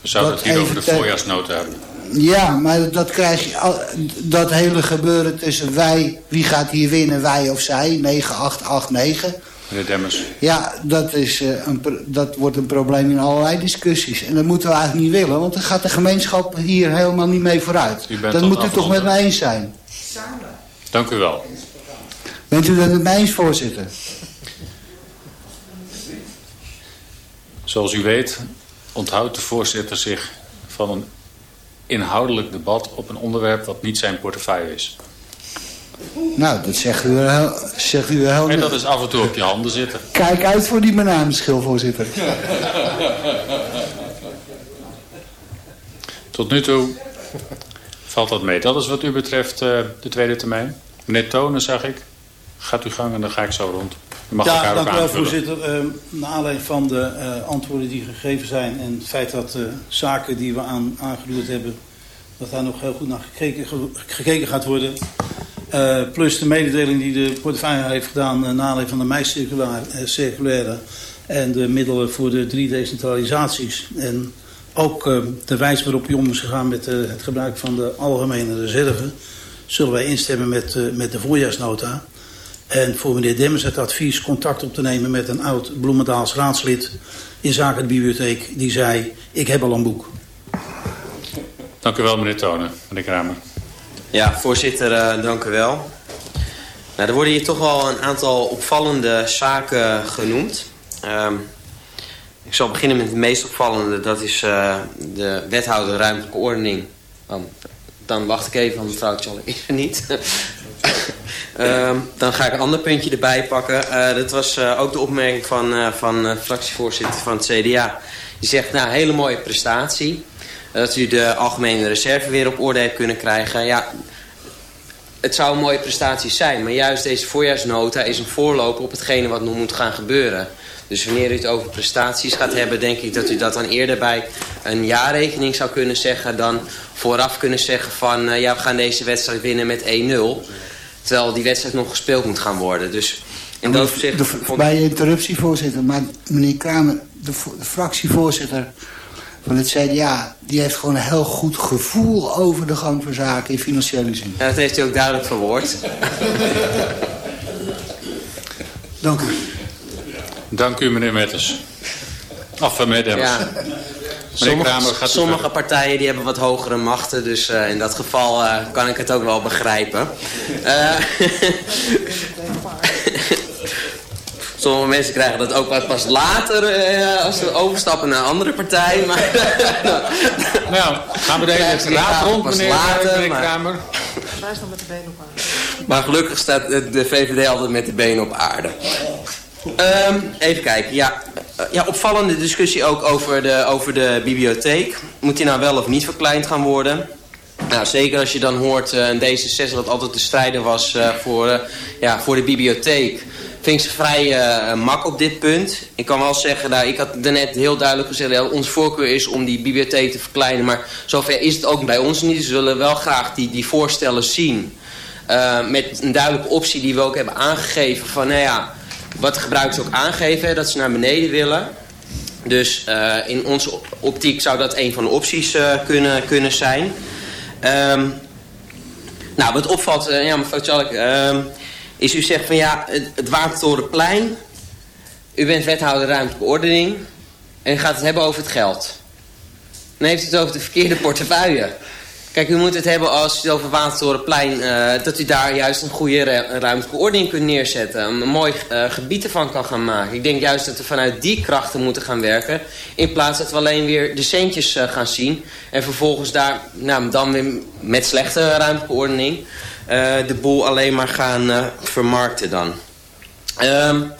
We zouden het hier over de voorjaarsnota hebben. Ja, maar dat krijg je, dat hele gebeuren tussen wij, wie gaat hier winnen, wij of zij, 9, 8, 8, 9. Meneer Demmers. Ja, dat, is, uh, een, dat wordt een probleem in allerlei discussies. En dat moeten we eigenlijk niet willen, want dan gaat de gemeenschap hier helemaal niet mee vooruit. Dat moet u toch met mij eens zijn? Samen. Dank u wel. Bent u dat met mij eens, voorzitter? Zoals u weet onthoudt de voorzitter zich van een inhoudelijk debat op een onderwerp wat niet zijn portefeuille is. Nou, dat zegt u, wel, zegt u wel. En dat is af en toe op je handen zitten. Kijk uit voor die bananenschil, voorzitter. Tot nu toe valt dat mee. Dat is wat u betreft uh, de tweede termijn. Meneer Tonen, zag ik. Gaat u gang en dan ga ik zo rond. U mag ja, elkaar dank u wel, voorzitter. Uh, naar aanleiding van de uh, antwoorden die gegeven zijn... en het feit dat uh, zaken die we aan, aangeduurd hebben... dat daar nog heel goed naar gekeken, gekeken gaat worden... plus de mededeling die de portefeuille heeft gedaan... naar aanleiding van de mei-circulaire... en de middelen voor de drie decentralisaties... en ook de wijze waarop je om is gegaan met het gebruik van de algemene reserve... zullen wij instemmen met, met de voorjaarsnota... En voor meneer Demmers het advies contact op te nemen met een oud Bloemendaals raadslid in zaken de bibliotheek. Die zei, ik heb al een boek. Dank u wel meneer Tonen. Meneer Kramer. Ja, voorzitter, uh, dank u wel. Nou, er worden hier toch wel een aantal opvallende zaken genoemd. Um, ik zal beginnen met het meest opvallende. Dat is uh, de wethouder ruimtelijke ordening. Oh, dan wacht ik even, want mevrouw Tjalle is er niet. Uh, dan ga ik een ander puntje erbij pakken. Uh, dat was ook de opmerking van, van fractievoorzitter van het CDA. Die zegt, nou, hele mooie prestatie. Dat u de algemene reserve weer op orde heeft kunnen krijgen. Ja, het zou een mooie prestatie zijn. Maar juist deze voorjaarsnota is een voorloper op hetgene wat nog moet gaan gebeuren. Dus wanneer u het over prestaties gaat hebben... denk ik dat u dat dan eerder bij een jaarrekening zou kunnen zeggen... dan vooraf kunnen zeggen van... ja, we gaan deze wedstrijd winnen met 1-0... Terwijl die wedstrijd nog gespeeld moet gaan worden. Dus in dat opzicht... Bij interruptie, voorzitter. Maar meneer Kramer, de, de fractievoorzitter van het CDA... die heeft gewoon een heel goed gevoel over de gang van zaken in financiële zin. Ja, dat heeft hij ook duidelijk verwoord. Dank u. Dank u, meneer Metters. Of meneer Demmers. Ja. Sommige, sommige partijen die hebben wat hogere machten. Dus uh, in dat geval uh, kan ik het ook wel begrijpen. Uh, sommige mensen krijgen dat ook pas later als ze overstappen naar een andere partij. Maar, nou, gaan we deze raad rond, meneer, later, meneer Kramer. Wij staan met de benen op aarde. Maar gelukkig staat de VVD altijd met de benen op aarde. Um, even kijken, ja. Eh, ja, opvallende discussie ook over de, over de bibliotheek. Moet die nou wel of niet verkleind gaan worden? Nou, zeker als je dan hoort uh, in D66 dat altijd de strijder was uh, voor, uh, ja, voor de bibliotheek. Vind ze vrij mak op dit punt. Ik kan wel zeggen, nou, ik had net heel duidelijk gezegd... Ja, onze voorkeur is om die bibliotheek te verkleinen. Maar zover is het ook bij ons niet. Ze willen wel graag die, die voorstellen zien. met een duidelijke optie die we ook hebben aangegeven van... Nou ja, wat de gebruikers ook aangeven, dat ze naar beneden willen. Dus uh, in onze optiek zou dat een van de opties uh, kunnen, kunnen zijn. Um, nou, wat opvalt, uh, ja, mevrouw Tjallik, um, is u zegt van ja, het, het Watertorenplein, u bent wethouder ruimtelijke ordening en u gaat het hebben over het geld. Dan heeft u het over de verkeerde portefeuille. Kijk, u moet het hebben als je het over Watertorenplein... Uh, dat u daar juist een goede ruimtelijke ordening kunt neerzetten. Een mooi uh, gebied ervan kan gaan maken. Ik denk juist dat we vanuit die krachten moeten gaan werken. In plaats dat we alleen weer de centjes uh, gaan zien. En vervolgens daar nou, dan weer met slechte ruimtelijke ordening... de boel alleen maar gaan vermarkten dan. Um,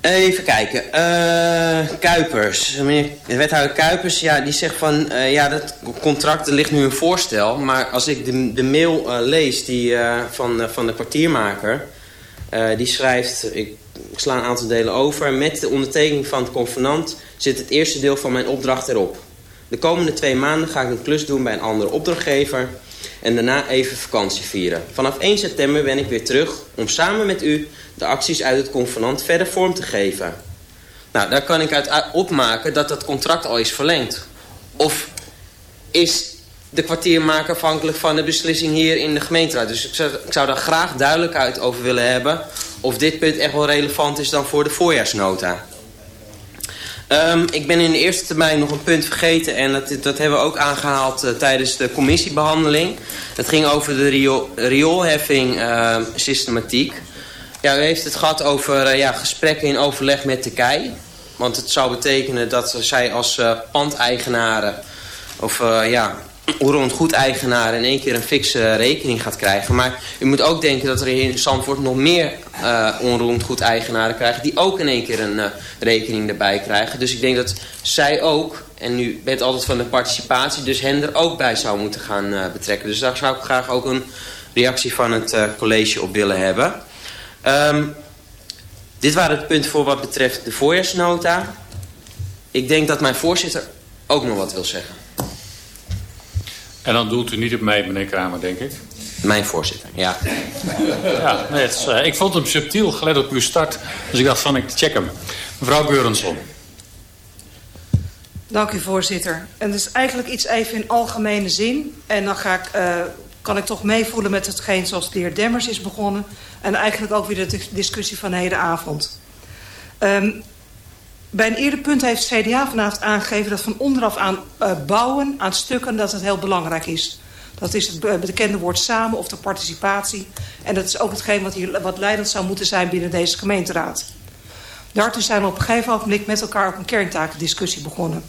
Even kijken. Uh, Kuipers. Meneer wethouder Kuipers, ja, die zegt van... Uh, ja, dat contract, er ligt nu een voorstel. Maar als ik de, de mail lees die, van, van de kwartiermaker... die schrijft... Ik sla een aantal delen over. Met de ondertekening van het convenant zit het eerste deel van mijn opdracht erop. De komende twee maanden ga ik een klus doen bij een andere opdrachtgever... en daarna even vakantie vieren. Vanaf 1 september ben ik weer terug om samen met u de acties uit het convenant verder vorm te geven. Nou, daar kan ik uit opmaken dat dat contract al is verlengd. Of is de kwartiermaker afhankelijk van de beslissing hier in de gemeenteraad. Dus ik zou, ik zou daar graag duidelijkheid over willen hebben... of dit punt echt wel relevant is dan voor de voorjaarsnota. Um, ik ben in de eerste termijn nog een punt vergeten... en dat, dat hebben we ook aangehaald uh, tijdens de commissiebehandeling. Het ging over de riool, rioolheffing uh, systematiek. Ja, u heeft het gehad over uh, ja, gesprekken in overleg met KEI. Want het zou betekenen dat zij als uh, pandeigenaren... of uh, onroerend goed-eigenaar in één keer een fikse rekening gaat krijgen. Maar u moet ook denken dat er in Zandvoort nog meer uh, onroerend goed-eigenaren krijgen... die ook in één keer een uh, rekening erbij krijgen. Dus ik denk dat zij ook, en u bent altijd van de participatie... dus hen er ook bij zou moeten gaan uh, betrekken. Dus daar zou ik graag ook een reactie van het college op willen hebben. Um, dit waren het punten voor wat betreft de voorjaarsnota. Ik denk dat mijn voorzitter ook nog wat wil zeggen. En dan doelt u niet op mij, meneer Kramer, denk ik? Mijn voorzitter, ja. ja nee, het is, uh, ik vond hem subtiel, gelet op uw start. Dus ik dacht van, ik check hem. Mevrouw Geurensson. Dank u, voorzitter. En het is eigenlijk iets even in algemene zin. En dan ga ik, uh, kan ik toch meevoelen met hetgeen zoals de heer Demmers is begonnen. En eigenlijk ook weer de discussie van hedenavond. Um, bij een eerder punt heeft CDA vanavond aangegeven dat van onderaf aan uh, bouwen aan stukken dat het heel belangrijk is. Dat is het bekende woord samen of de participatie. En dat is ook hetgeen wat, hier, wat leidend zou moeten zijn binnen deze gemeenteraad. Daartoe zijn we op een gegeven moment met elkaar op een kerntakendiscussie begonnen.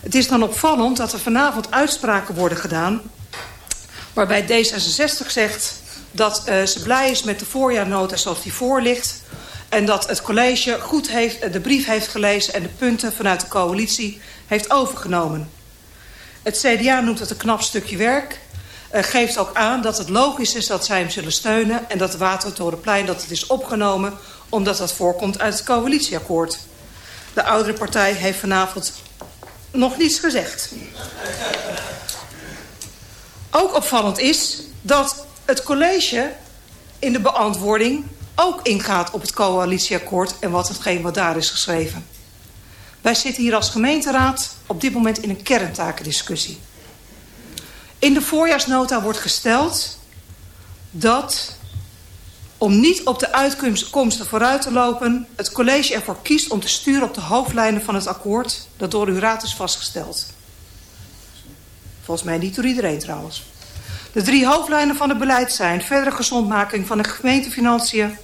Het is dan opvallend dat er vanavond uitspraken worden gedaan... waarbij D66 zegt dat uh, ze blij is met de voorjaarnota zoals die voor ligt... En dat het college goed heeft, de brief heeft gelezen en de punten vanuit de coalitie heeft overgenomen. Het CDA noemt het een knap stukje werk. Uh, geeft ook aan dat het logisch is dat zij hem zullen steunen... en dat Watertorenplein dat het is opgenomen... omdat dat voorkomt uit het coalitieakkoord. De oudere partij heeft vanavond nog niets gezegd. Ook opvallend is dat het college in de beantwoording ook ingaat op het coalitieakkoord en wat hetgeen wat daar is geschreven. Wij zitten hier als gemeenteraad op dit moment in een kerntakendiscussie. In de voorjaarsnota wordt gesteld dat om niet op de uitkomsten vooruit te lopen... het college ervoor kiest om te sturen op de hoofdlijnen van het akkoord... dat door uw raad is vastgesteld. Volgens mij niet door iedereen trouwens. De drie hoofdlijnen van het beleid zijn... verdere gezondmaking van de gemeentefinanciën...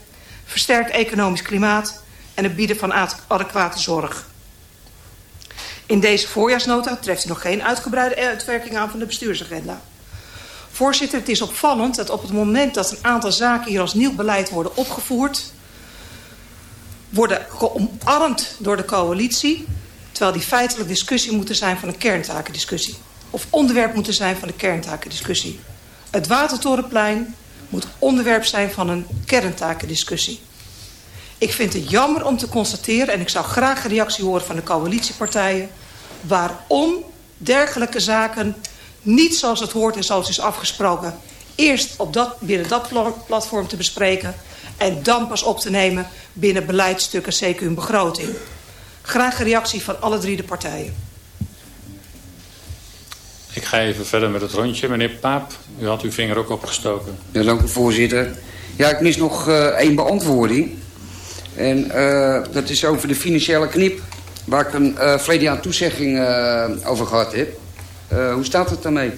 versterkt economisch klimaat... en het bieden van adequate zorg. In deze voorjaarsnota treft u nog geen uitgebreide uitwerking aan van de bestuursagenda. Voorzitter, het is opvallend dat op het moment dat een aantal zaken hier als nieuw beleid worden opgevoerd... worden geomarmd door de coalitie... terwijl die feitelijk discussie moeten zijn van een kerntakendiscussie. Of onderwerp moeten zijn van de kerntakendiscussie. Het Watertorenplein moet onderwerp zijn van een kerntakendiscussie. Ik vind het jammer om te constateren, en ik zou graag een reactie horen van de coalitiepartijen... waarom dergelijke zaken niet zoals het hoort en zoals is afgesproken... eerst op dat, binnen dat platform te bespreken... en dan pas op te nemen binnen beleidsstukken, zeker een begroting. Graag een reactie van alle drie de partijen. Ik ga even verder met het rondje. Meneer Paap, u had uw vinger ook opgestoken. Ja, dank u voorzitter. Ja, ik mis nog uh, één beantwoording. En uh, dat is over de financiële knip... waar ik een uh, verleden jaar toezegging over gehad heb. hoe staat het daarmee?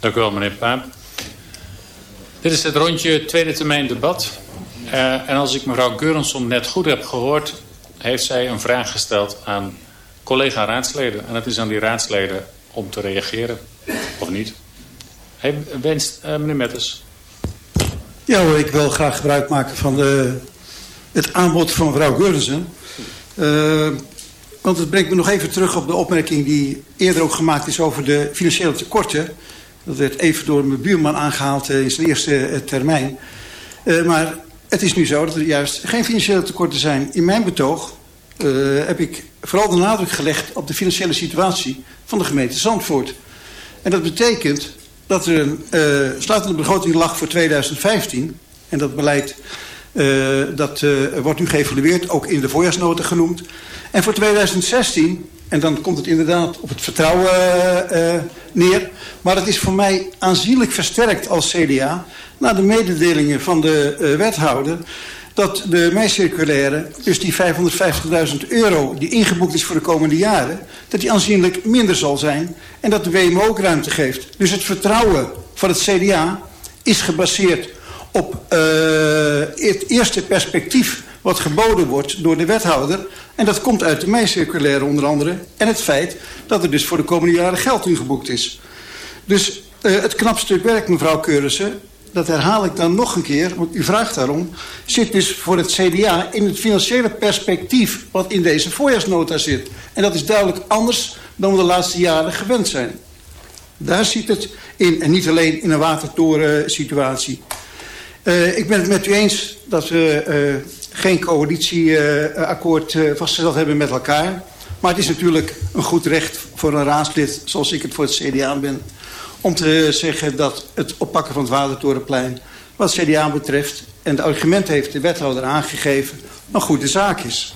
Dank u wel, meneer Paap. Dit is het rondje tweede termijn debat. en als ik mevrouw Geurenson net goed heb gehoord... heeft zij een vraag gesteld aan collega-raadsleden. En het is aan die raadsleden om te reageren. Of niet. Hey, wenst uh, meneer Metters. Ja ik wil graag gebruik maken van de, het aanbod van mevrouw Geurensen. Uh, want het brengt me nog even terug op de opmerking die eerder ook gemaakt is over de financiële tekorten. Dat werd even door mijn buurman aangehaald in zijn eerste termijn. Maar het is nu zo dat er juist geen financiële tekorten zijn. In mijn betoog heb ik vooral de nadruk gelegd op de financiële situatie van de gemeente Zandvoort. En dat betekent dat er een uh, sluitende begroting lag voor 2015. En dat beleid uh, dat, wordt nu geëvalueerd, ook in de voorjaarsnota genoemd. En voor 2016, en dan komt het inderdaad op het vertrouwen neer... maar het is voor mij aanzienlijk versterkt als CDA... na de mededelingen van de wethouder dat de meicirculaire, dus die 550.000 euro die ingeboekt is voor de komende jaren, dat die aanzienlijk minder zal zijn en dat de WMO ook ruimte geeft. Dus het vertrouwen van het CDA is gebaseerd op uh, het eerste perspectief wat geboden wordt door de wethouder. En dat komt uit de meicirculaire onder andere. En het feit dat er dus voor de komende jaren geld ingeboekt is. Dus uh, het knap stuk werk, mevrouw Keurissen, dat herhaal ik dan nog een keer, want u vraagt daarom... zit dus voor het CDA in het financiële perspectief... wat in deze voorjaarsnota zit. En dat is duidelijk anders dan we de laatste jaren gewend zijn. Daar zit het in, en niet alleen in een watertoren situatie. Uh, ik ben het met u eens dat we uh, geen coalitieakkoord uh, vastgesteld hebben met elkaar. Maar het is natuurlijk een goed recht voor een raadslid... zoals ik het voor het CDA ben om te zeggen dat het oppakken van het Watertorenplein... wat CDA betreft, en de argument heeft de wethouder aangegeven... een goede zaak is.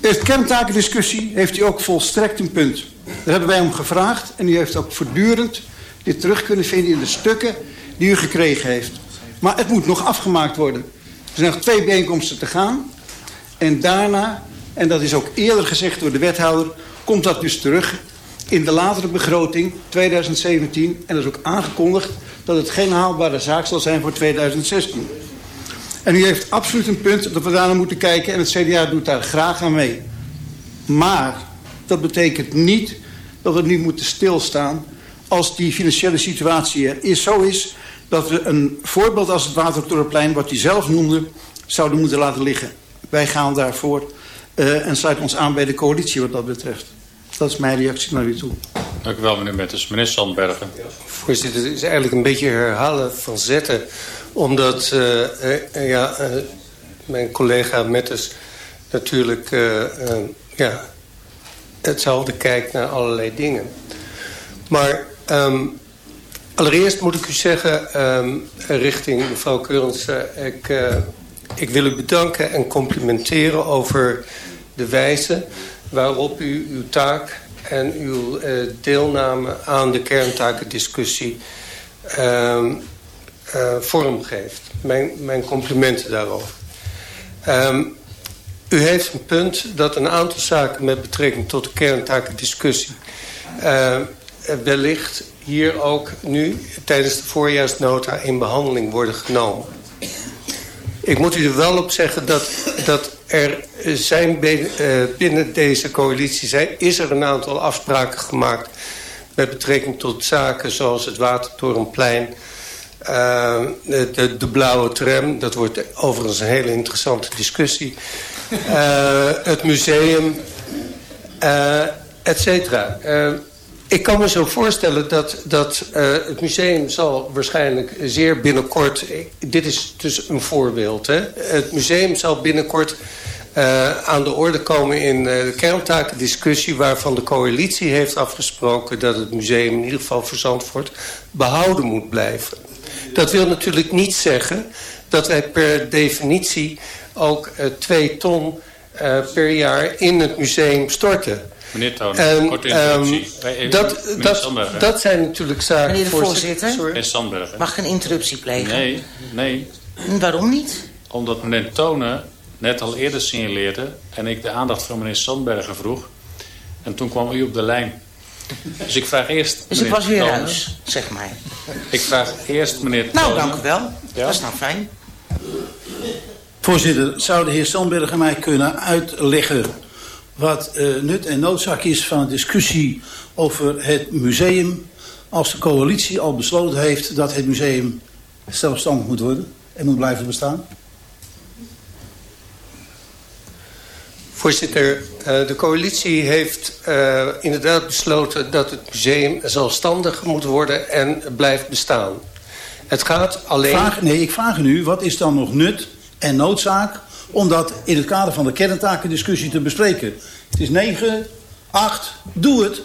De kerntakendiscussie heeft u ook volstrekt een punt. Daar hebben wij om gevraagd en u heeft ook voortdurend dit terug kunnen vinden in de stukken die u gekregen heeft. Maar het moet nog afgemaakt worden. Er zijn nog twee bijeenkomsten te gaan. En daarna, en dat is ook eerder gezegd door de wethouder... komt dat dus terug in de latere begroting 2017. En dat is ook aangekondigd dat het geen haalbare zaak zal zijn voor 2016. En u heeft absoluut een punt dat we daar naar moeten kijken. En het CDA doet daar graag aan mee. Maar dat betekent niet dat we nu moeten stilstaan... als die financiële situatie er is, zo is... dat we een voorbeeld als het Watertorenplein, wat hij zelf noemde... zouden moeten laten liggen. Wij gaan daarvoor uh, en sluiten ons aan bij de coalitie wat dat betreft. Dat is mijn reactie naar u toe. Dank u wel, meneer Metters. Meneer Sandbergen. Voorzitter, het is eigenlijk een beetje herhalen van zetten. Omdat uh, uh, ja, uh, mijn collega Metters natuurlijk ja, hetzelfde kijkt naar allerlei dingen. Maar um, allereerst moet ik u zeggen, um, richting mevrouw Keurens... ik, ik wil u bedanken en complimenteren over de wijze waarop u uw taak en uw uh, deelname aan de kerntakendiscussie uh, uh, vorm geeft. Mijn, mijn complimenten daarover. Um, u heeft een punt dat een aantal zaken met betrekking tot de kerntakendiscussie uh, wellicht hier ook nu tijdens de voorjaarsnota in behandeling worden genomen. Ik moet u er wel op zeggen dat, dat er zijn binnen deze coalitie zijn, is er een aantal afspraken gemaakt met betrekking tot zaken zoals het Watertorenplein, uh, de, de, blauwe tram, dat wordt overigens een hele interessante discussie, uh, het museum, uh, et cetera. Ik kan me zo voorstellen dat, dat uh, het museum zal waarschijnlijk zeer binnenkort... Dit is dus een voorbeeld. Hè? Het museum zal binnenkort uh, aan de orde komen in de kerntakendiscussie... waarvan de coalitie heeft afgesproken dat het museum in ieder geval voor Zandvoort behouden moet blijven. Dat wil natuurlijk niet zeggen dat wij per definitie ook twee ton per jaar in het museum storten... Meneer Toon, um, korte interruptie. Um, dat, dat, dat zijn natuurlijk zaken... Meneer de voorzitter, voorzitter mag ik een interruptie plegen? Nee, nee. Waarom niet? Omdat meneer Tonen net al eerder signaleerde... en ik de aandacht van meneer Sandbergen vroeg... en toen kwam u op de lijn. Dus ik vraag eerst... Dus ik was weer thuis, zeg maar. Ik vraag eerst meneer Nou, Tonen. dank u wel. Ja? Dat is nou fijn. Voorzitter, zou de heer Sandbergen mij kunnen uitleggen wat uh, nut en noodzaak is van een discussie over het museum... als de coalitie al besloten heeft dat het museum zelfstandig moet worden en moet blijven bestaan? Voorzitter, uh, de coalitie heeft uh, inderdaad besloten dat het museum zelfstandig moet worden en blijft bestaan. Het gaat alleen... Vraag, nee, ik vraag u, wat is dan nog nut en noodzaak om dat in het kader van de kerntakendiscussie te bespreken? Het is 9, 8, doe het.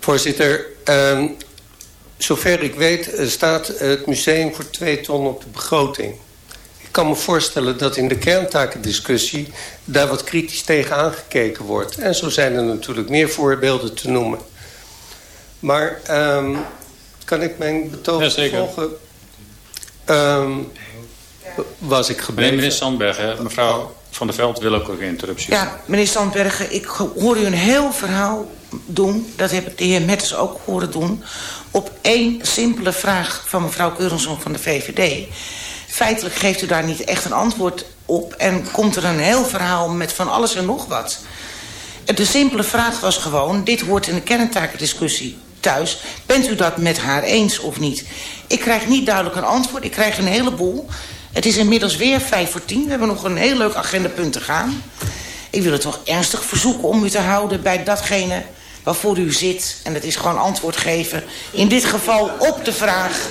Voorzitter, uh, zover ik weet uh, staat het museum voor 2 ton op de begroting. Ik kan me voorstellen dat in de kerntakendiscussie daar wat kritisch tegen aangekeken wordt. En zo zijn er natuurlijk meer voorbeelden te noemen. Maar um, kan ik mijn betoog ja, volgen? Um, was ik gebleven? Nee, meneer Sandberg, mevrouw Van der Veld wil ook een interruptie. Ja, meneer Sandbergen, ik hoor u een heel verhaal doen. Dat heb ik de heer Metters ook horen doen. Op één simpele vraag van mevrouw Keurenson van de VVD. Feitelijk geeft u daar niet echt een antwoord op... en komt er een heel verhaal met van alles en nog wat. De simpele vraag was gewoon... dit hoort in de kerntakendiscussie thuis. Bent u dat met haar eens of niet? Ik krijg niet duidelijk een antwoord. Ik krijg een heleboel. Het is inmiddels weer vijf voor tien. We hebben nog een heel leuk agendapunt te gaan. Ik wil het toch ernstig verzoeken om u te houden bij datgene waarvoor u zit. En dat is gewoon antwoord geven. In dit geval op de vraag.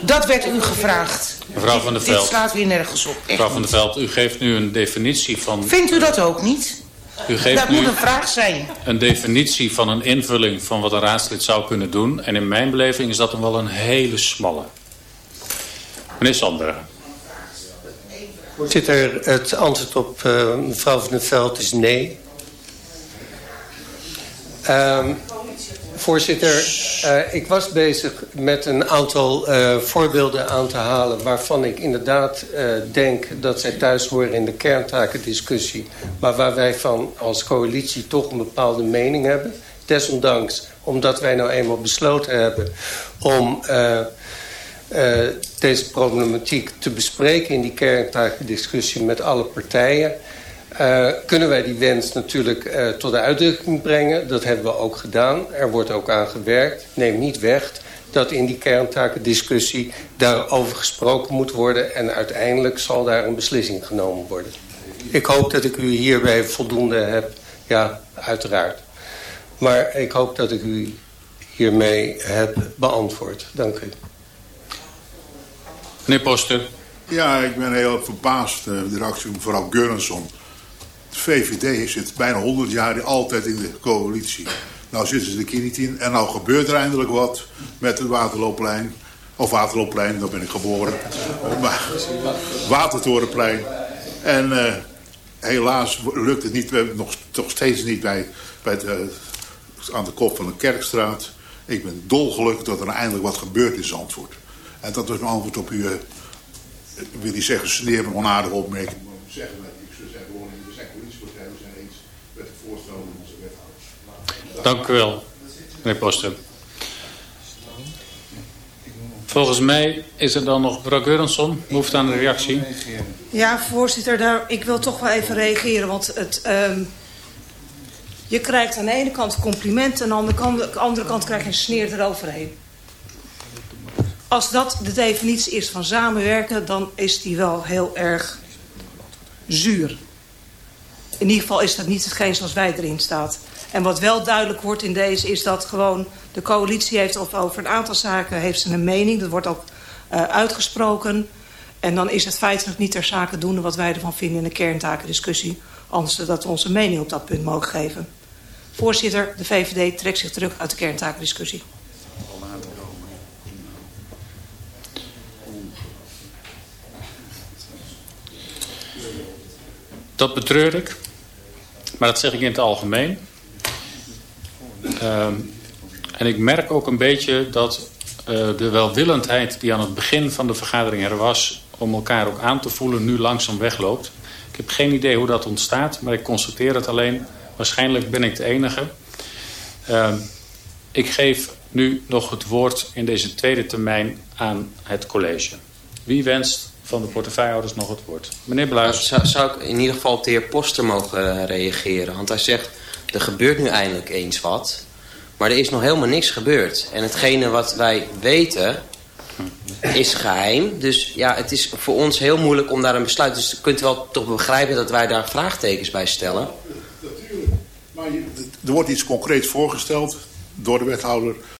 Dat werd u gevraagd. Mevrouw van der Veld. Dit slaat weer nergens op. Echt Mevrouw van der. Veld, u geeft nu een definitie van... Vindt u dat ook niet? U geeft dat nu moet een vraag zijn. een definitie van een invulling van wat een raadslid zou kunnen doen. En in mijn beleving is dat dan wel een hele smalle. Meneer Sandberg. Voorzitter, het antwoord op uh, mevrouw van der Veld is nee. Um, voorzitter, uh, ik was bezig met een aantal uh, voorbeelden aan te halen... waarvan ik inderdaad denk dat zij thuis horen in de kerntakendiscussie... maar waar wij van als coalitie toch een bepaalde mening hebben. Desondanks, omdat wij nou eenmaal besloten hebben om... Uh, deze problematiek te bespreken in die kerntakendiscussie met alle partijen. Uh, kunnen wij die wens natuurlijk uh, tot de uitdrukking brengen. Dat hebben we ook gedaan. Er wordt ook aan gewerkt. Neem niet weg dat in die kerntakendiscussie daarover gesproken moet worden. En uiteindelijk zal daar een beslissing genomen worden. Ik hoop dat ik u hierbij voldoende heb. Ja, uiteraard. Maar ik hoop dat ik u hiermee heb beantwoord. Dank u. Meneer Poster. Ja, ik ben heel verbaasd, uh, de reactie van mevrouw Geurenson. De VVD zit bijna 100 jaar altijd in de coalitie. Nou zitten ze er keer niet in. En nou gebeurt er eindelijk wat met het Waterloopplein. Of Waterloopplein, daar ben ik geboren. Maar, Watertorenplein. En uh, helaas lukt het niet, we hebben nog, nog steeds niet bij, bij aan de kop van de Kerkstraat. Ik ben dolgelukkig dat er eindelijk wat gebeurt in Zandvoort. En dat was mijn antwoord op uw, uh, ik wil niet zeggen sneer, maar onaardige opmerking. Maar ik zeggen dat ik zou zeggen, gewoon, we zijn coalitiepartijen, we zijn eens met het voorstel van onze wethouders. Dank u wel, meneer Poster. Volgens mij is er dan nog mevrouw Geurenson. Behoefte aan een reactie. Ja, voorzitter, daar, ik wil toch wel even reageren. Want het, um, je krijgt aan de ene kant complimenten... en aan de, kant, aan de andere kant krijg je een sneer eroverheen. Als dat de definitie is van samenwerken... dan is die wel heel erg zuur. In ieder geval is dat niet hetgeen zoals wij erin staat. En wat wel duidelijk wordt in deze is dat gewoon de coalitie heeft over een aantal zaken heeft ze een mening. Dat wordt ook uh, uitgesproken. En dan is het feitelijk niet ter zake doen wat wij ervan vinden in de kerntakendiscussie. Anders dat we onze mening op dat punt mogen geven. Voorzitter, de VVD trekt zich terug uit de kerntakendiscussie. Dat betreur ik. Maar dat zeg ik in het algemeen. Uh, en ik merk ook een beetje dat uh, de welwillendheid die aan het begin van de vergadering er was... om elkaar ook aan te voelen, nu langzaam wegloopt. Ik heb geen idee hoe dat ontstaat, maar ik constateer het alleen. Waarschijnlijk ben ik de enige. Uh, ik geef nu nog het woord in deze tweede termijn aan het college. Wie wenst van de portefeuillehouders nog het woord? Meneer Bluis. Zou, zou ik in ieder geval op de heer Poster mogen reageren? Want hij zegt, er gebeurt nu eindelijk eens wat. Maar er is nog helemaal niks gebeurd. En hetgene wat wij weten is geheim. Dus ja, het is voor ons heel moeilijk om daar een besluit... Dus je kunt wel toch begrijpen dat wij daar vraagtekens bij stellen. Maar je, er wordt iets concreets voorgesteld door de wethouder.